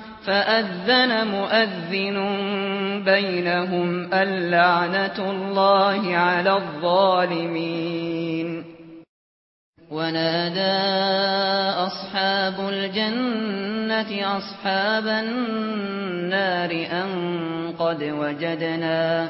فأذن مؤذن بينهم اللعنة الله على الظالمين ونادى أصحاب الجنة أصحاب النار أن قد وجدنا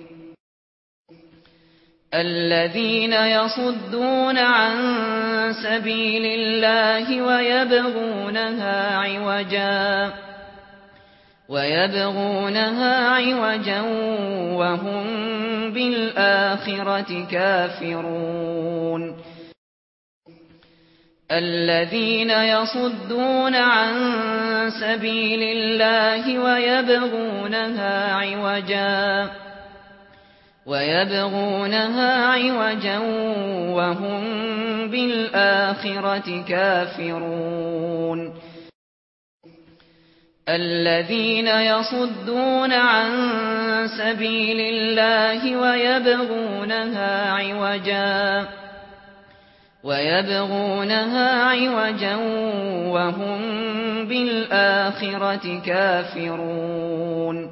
الذين يصدون عن سبيل الله ويبغونها عوجا ويبغونها عوجا وهم بالآخرة كافرون. الذين يصدون عن سبيل الله ويبغونها عوجا ويبغونها عوجا وهم بالآخرة كافرون الذين يصدون عن سبيل الله ويبغونها عوجا ويبغونها عوجا وهم بالآخرة كافرون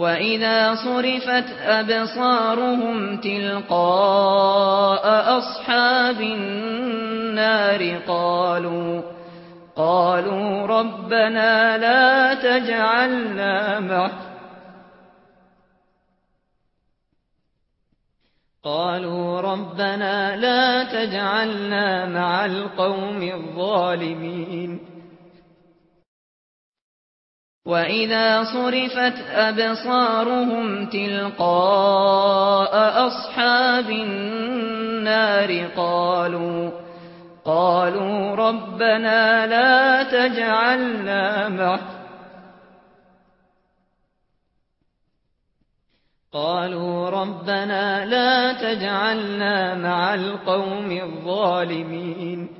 وَإِذَا صُرِفَتْ أَبْصَارُهُمْ تِلْقَاءَ أَصْحَابِ النَّارِ قَالُوا قَالُوا رَبَّنَا لَا تَجْعَلْنَا مَعَ قالوا ربنا لا تجعلنا مع القوم الظالمين وَإِذَا صُرِفَتْ أَبْصَارُهُمْ تِلْقَاءَ أَصْحَابِ النَّارِ قَالُوا قَالُوا رَبَّنَا لَا تَجْعَلْنَا مَعَ قالوا ربنا لا تجعلنا مع القوم الظالمين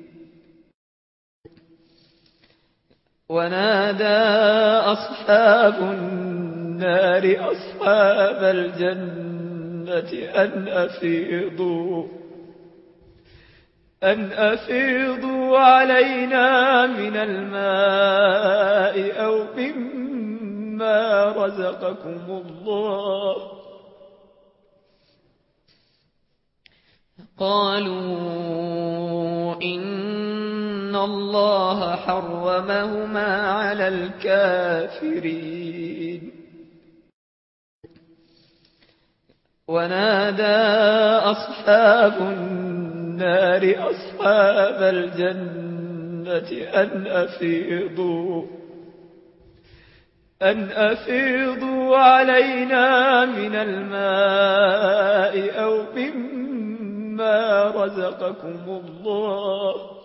ونادى أصحاب النار أصحاب الجنة أن أفيضوا أن أفيضوا علينا من الماء أو مما رزقكم الله. قالوا إن الله حرمهما على الكافرين. ونادى أصحاب النار أصحاب الجنة أن أفيضوا أن أفيضوا علينا من الماء أو مما رزقكم الله.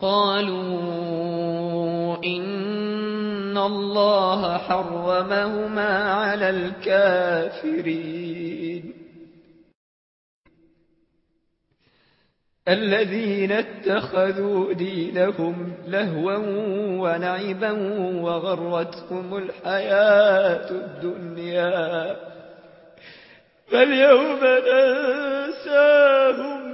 قالوا إن الله حرمهما على الكافرين الذين اتخذوا دينهم لهوا ونعبا وغرتهم الحياة الدنيا فاليوم ننساهم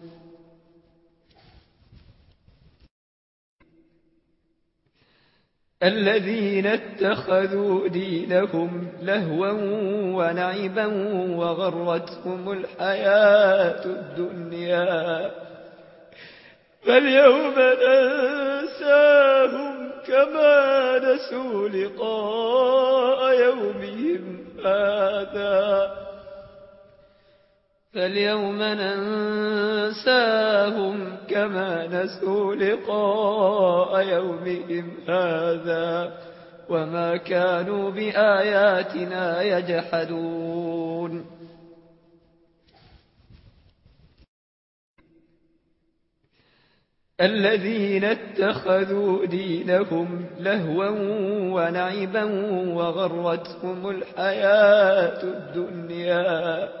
الذين اتخذوا دينهم لهوا ونعبا وغرتهم الحياة الدنيا. فاليوم ننساهم كما نسوا لقاء يومهم هذا. فاليوم ننساهم كما نسوا لقاء يومهم هذا وما كانوا بآياتنا يجحدون الذين اتخذوا دينهم لهوا ونعبا وغرتهم الحياة الدنيا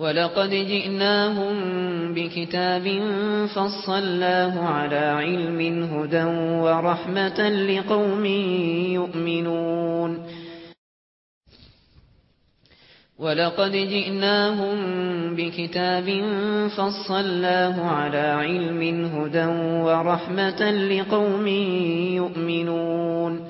ولقد جئناهم بكتاب فصلناه على علم هدى ورحمة لقوم يؤمنون. ولقد جئناهم بكتاب فصلناه على علم هدى ورحمة لقوم يؤمنون.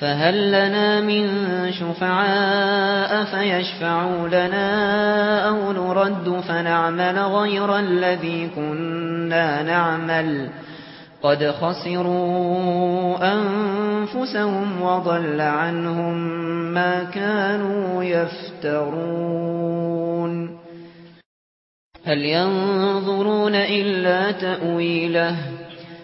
فهل لنا من شفعاء فيشفعوا لنا أو نرد فنعمل غير الذي كنا نعمل قد خسروا أنفسهم وضل عنهم ما كانوا يفترون هل ينظرون إلا تأويله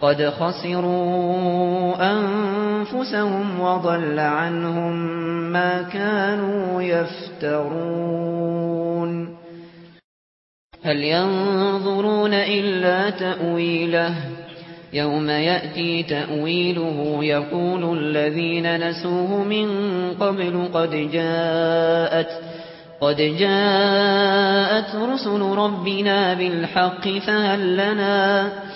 قد خسروا أنفسهم وضل عنهم ما كانوا يفترون. هل ينظرون إلا تأويله؟ يوم يأتي تأويله يقول الذين نسوه من قبل قد جاءت قد جاءت رسل ربنا بالحق فهل لنا فهل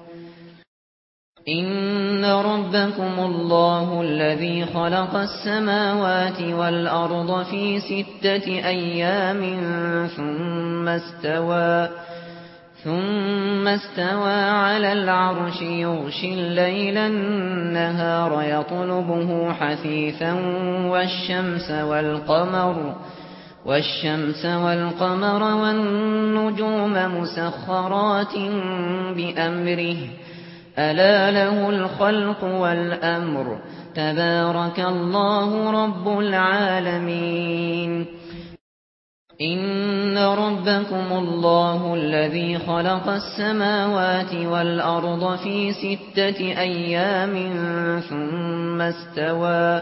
ان ربكم الله الذي خلق السماوات والارض في سته أيام ثم استوى ثم استوى على العرش يغشي الليل النهار يطلبه حثيثا والشمس والقمر والشمس والقمر والنجوم مسخرات بأمره ألا له الخلق والأمر تبارك الله رب العالمين إن ربكم الله الذي خلق السماوات والأرض في ستة أيام ثم استوى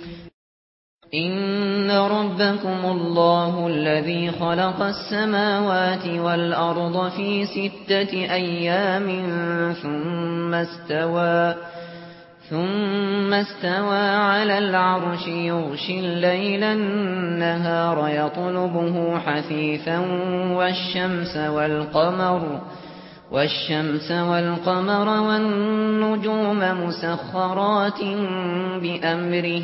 ان ربكم الله الذي خلق السماوات والارض في سته أيام ثم استوى ثم استوى على العرش يغشي الليل النهار يطلبه حثيثا والشمس والقمر والشمس والقمر والنجوم مسخرات بأمره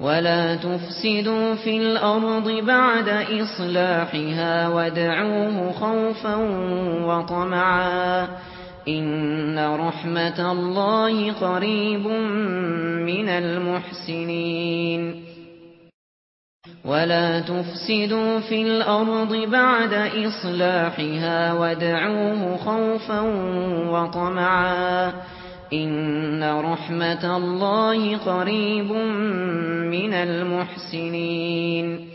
ولا تفسدوا في الأرض بعد إصلاحها وادعوه خوفا وطمعا إن رحمة الله قريب من المحسنين ولا تفسدوا في الأرض بعد إصلاحها وادعوه خوفا وطمعا ان رحمه الله قريب من المحسنين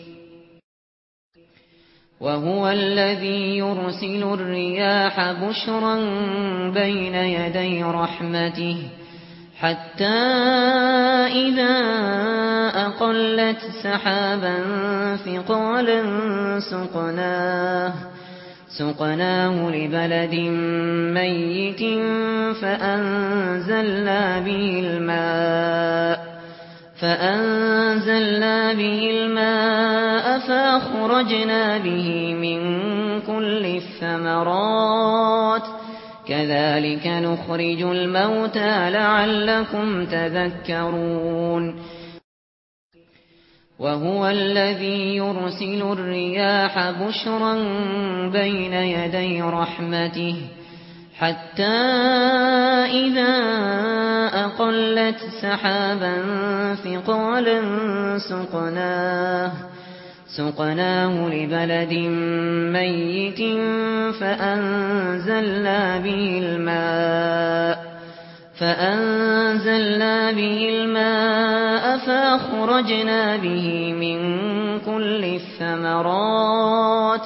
وهو الذي يرسل الرياح بشرا بين يدي رحمته حتى اذا اقلت سحابا ثقالا سقناه سقناه لبلد ميت فأنزلنا به الماء فأنزلنا به الماء فأخرجنا به من كل الثمرات كذلك نخرج الموتى لعلكم تذكرون وهو الذي يرسل الرياح بشرا بين يدي رحمته حتى إذا أقلت سحابا ثقالا سقناه سقناه لبلد ميت فأنزلنا به الماء فأنزلنا به الماء فأخرجنا به من كل الثمرات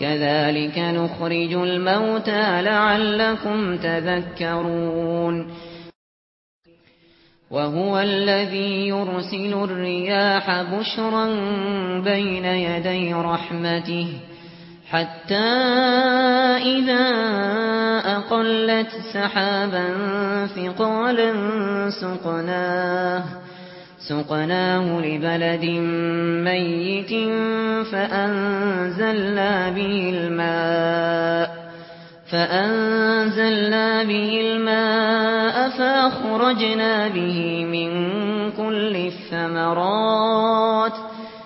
كذلك نخرج الموتى لعلكم تذكرون وهو الذي يرسل الرياح بشرا بين يدي رحمته حتى إذا أقلت سحابا ثقالا سقناه سقناه لبلد ميت فأنزلنا به الماء فأنزلنا به الماء فأخرجنا به من كل الثمرات.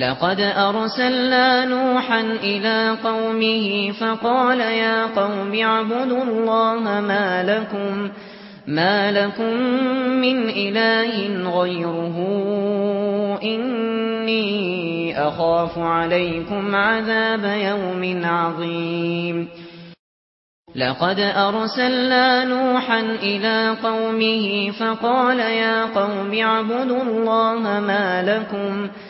لقد أرسلنا نوحا إلى قومه فقال يا قوم اعبدوا الله ما لكم ما لكم من إله غيره إني أخاف عليكم عذاب يوم عظيم. لقد أرسلنا نوحا إلى قومه فقال يا قوم اعبدوا الله ما لكم من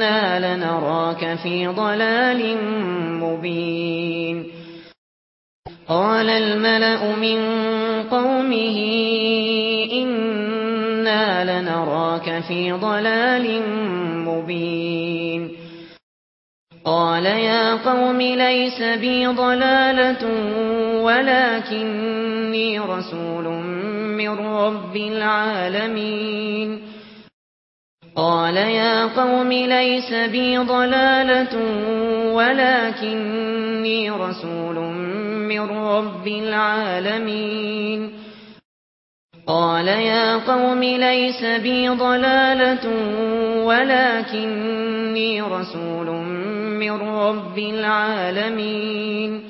إِنَّا لَنَرَاكَ فِي ضَلَالٍ مُبِينٍ قَالَ الْمَلَأُ مِنْ قَوْمِهِ إِنَّا لَنَرَاكَ فِي ضَلَالٍ مُبِينٍ قَالَ يَا قَوْمِ لَيْسَ بِي ضَلَالَةٌ وَلَكِنِّي رَسُولٌ مِنْ رَبِّ الْعَالَمِينَ قال يا قوم ليس بي ضلالة ولكني رسول من رب العالمين. قال يا قوم ليس بي ضلالة ولكني رسول من رب العالمين.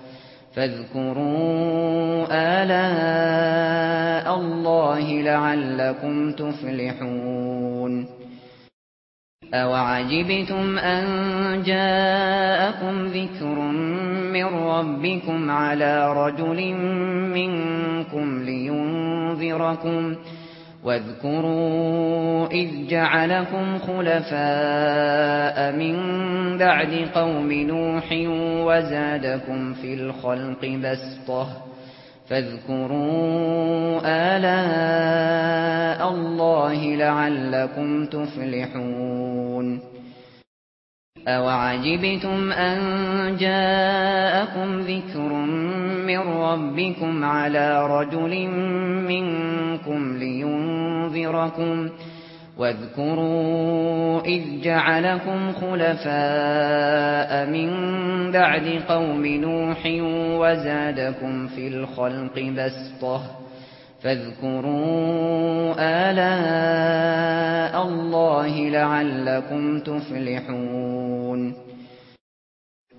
فاذكروا آلاء الله لعلكم تفلحون. أوعجبتم أن جاءكم ذكر من ربكم على رجل منكم لينذركم فاذكروا واذكروا إذ جعلكم خلفاء من بعد قوم نوح وزادكم في الخلق بسطة فاذكروا آلاء الله لعلكم تفلحون أوعجبتم أن جاءكم ذكر من مِنْ رَبِّكُمْ عَلَى رَجُلٍ مِنْكُمْ لِيُنْذِرَكُمْ وَاذْكُرُوا إِذْ جَعَلَكُمْ خُلَفَاءَ مِنْ بَعْدِ قَوْمِ نُوحٍ وَزَادَكُمْ فِي الْخَلْقِ بَسْطَةً فَاذْكُرُوا آلَاءَ اللَّهِ لَعَلَّكُمْ تُفْلِحُونَ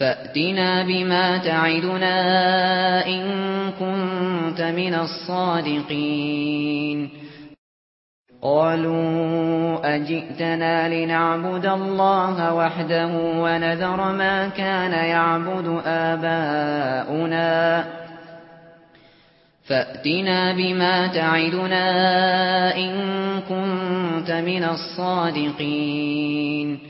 فَأْتِنَا بِمَا تَعِدُنَا إِن كُنتَ مِنَ الصَّادِقِينَ. قَالُوا أَجِئْتَنَا لِنَعْبُدَ اللَّهَ وَحْدَهُ وَنَذَرَ مَا كَانَ يَعْبُدُ آبَاؤُنَا. فَأْتِنَا بِمَا تَعِدُنَا إِن كُنتَ مِنَ الصَّادِقِينَ.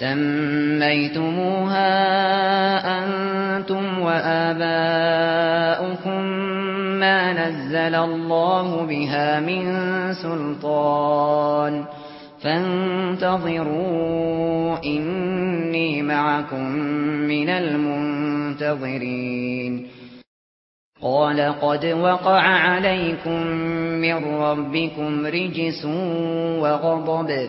سميتموها أنتم وآباؤكم ما نزل الله بها من سلطان فانتظروا إني معكم من المنتظرين قال قد وقع عليكم من ربكم رجس وغضب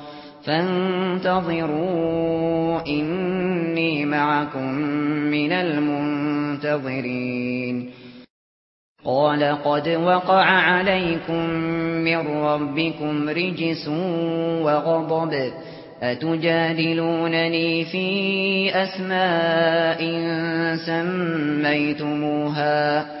فانتظروا إني معكم من المنتظرين. قال قد وقع عليكم من ربكم رجس وغضب. أتجادلونني في أسماء سميتموها؟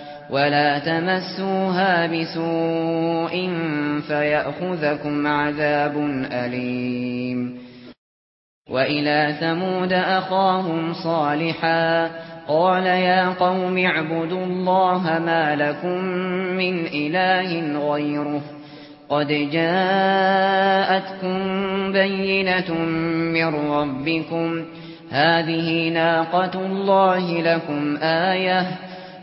ولا تمسوها بسوء فيأخذكم عذاب أليم وإلى ثمود أخاهم صالحا قال يا قوم اعبدوا الله ما لكم من إله غيره قد جاءتكم بينة من ربكم هذه ناقة الله لكم آيَةٌ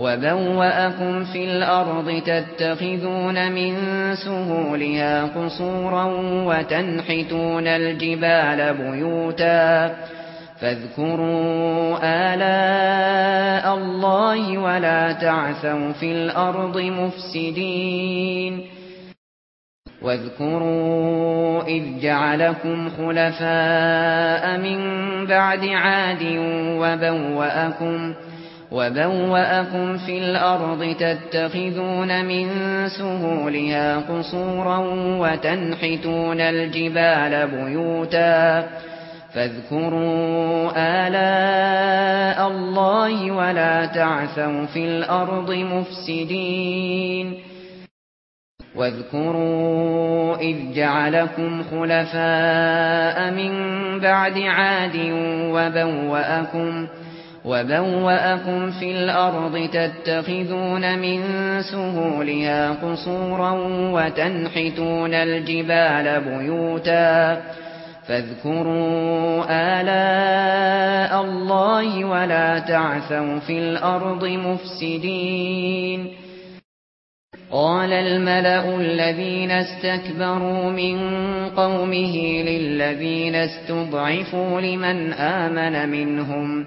وَبَوَّأَكُمْ فِي الْأَرْضِ تَتَّخِذُونَ مِنْ سُهُولِهَا قُصُورًا وَتَنْحِتُونَ الْجِبَالَ بُيُوتًا فَاذْكُرُوا آلَاءَ اللَّهِ وَلَا تَعْثَوْا فِي الْأَرْضِ مُفْسِدِينَ وَاذْكُرُوا إِذْ جَعَلَكُمْ خُلَفَاءَ مِنْ بَعْدِ عَادٍ وَبَوَّأَكُمْ فِي وَبَوَّأَكُمْ فِي الْأَرْضِ تَتَّخِذُونَ مِنْ سُهُولِهَا قُصُورًا وَتَنْحِتُونَ الْجِبَالَ بُيُوتًا فَاذْكُرُوا آلَاءَ اللَّهِ وَلَا تَعْثَوْا فِي الْأَرْضِ مُفْسِدِينَ وَاذْكُرُوا إِذْ جَعَلَكُمْ خُلَفَاءَ مِنْ بَعْدِ عَادٍ وَبَوَّأَكُمْ فِي وَبَوَّأَكُمْ فِي الْأَرْضِ تَتَّخِذُونَ مِنْ سُهُولِهَا قُصُورًا وَتَنْحِتُونَ الْجِبَالَ بُيُوتًا فَاذْكُرُوا آلَاءَ اللَّهِ وَلَا تَعْثَوْا فِي الْأَرْضِ مُفْسِدِينَ قَالَ الْمَلَأُ الَّذِينَ اسْتَكْبَرُوا مِنْ قَوْمِهِ لِلَّذِينَ اسْتُضْعِفُوا لِمَنْ آمَنَ مِنْهُمْ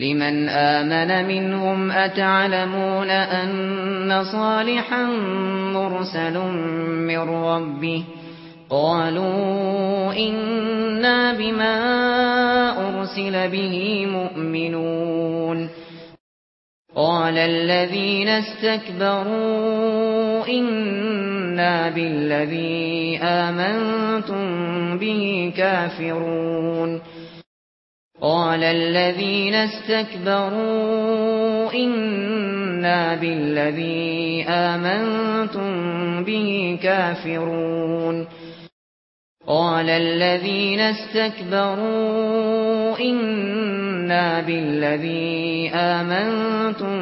لمن آمن منهم أتعلمون أن صالحا مرسل من ربه؟ قالوا إنا بما أرسل به مؤمنون. قال الذين استكبروا إنا بالذي آمنتم به كافرون. قال الذين استكبروا إنا بالذي آمنتم به كافرون. قال الذين استكبروا إنا بالذي آمنتم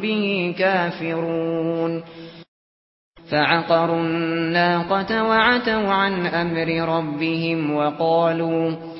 به كافرون. فعقروا الناقة وعتوا عن أمر ربهم وقالوا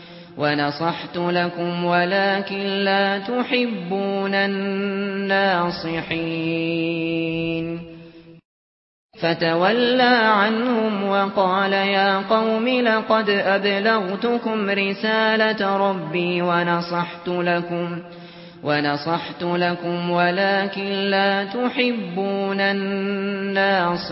ونصحت لكم ولكن لا تحبون الناصحين. فتولى عنهم وقال يا قوم لقد أبلغتكم رسالة ربي ونصحت لكم ونصحت لكم ولكن لا تحبون الناصحين.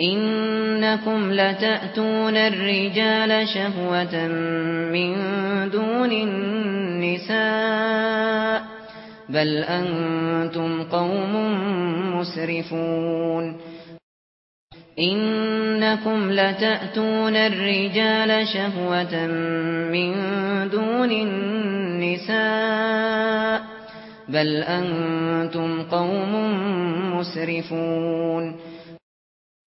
إنكم لتأتون الرجال شهوة من دون النساء بل أنتم قوم مسرفون إنكم لتأتون الرجال شهوة من دون النساء بل أنتم قوم مسرفون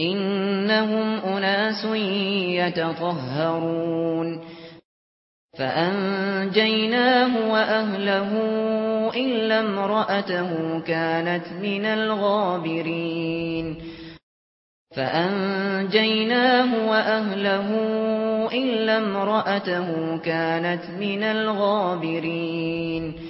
إنهم أناس يتطهرون. فأنجيناه وأهله إلا امرأته كانت من الغابرين. فأنجيناه وأهله إلا امرأته كانت من الغابرين. فأنجيناه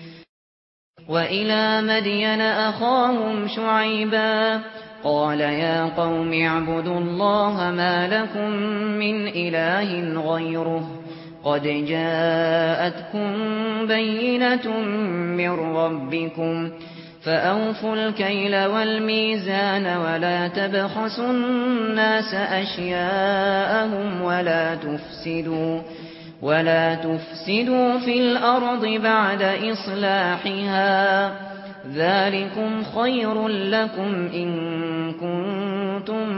وَإِلَى مَدْيَنَ أَخَاهُمْ شُعَيْبًا قَالَ يَا قَوْمِ اعْبُدُوا اللَّهَ مَا لَكُمْ مِنْ إِلَٰهٍ غَيْرُهُ قَدْ جَاءَتْكُمْ بَيِّنَةٌ مِنْ رَبِّكُمْ فَأَوْفُوا الْكَيْلَ وَالْمِيزَانَ وَلَا تَبْخَسُوا النَّاسَ أَشْيَاءَهُمْ وَلَا تُفْسِدُوا ولا تفسدوا في الأرض بعد إصلاحها ذلكم خير لكم إن كنتم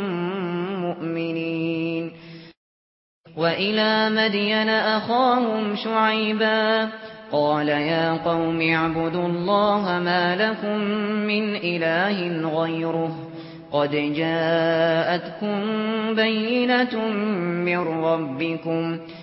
مؤمنين. وإلى مدين أخاهم شعيبا قال يا قوم اعبدوا الله ما لكم من إله غيره قد جاءتكم بينة من ربكم وإلى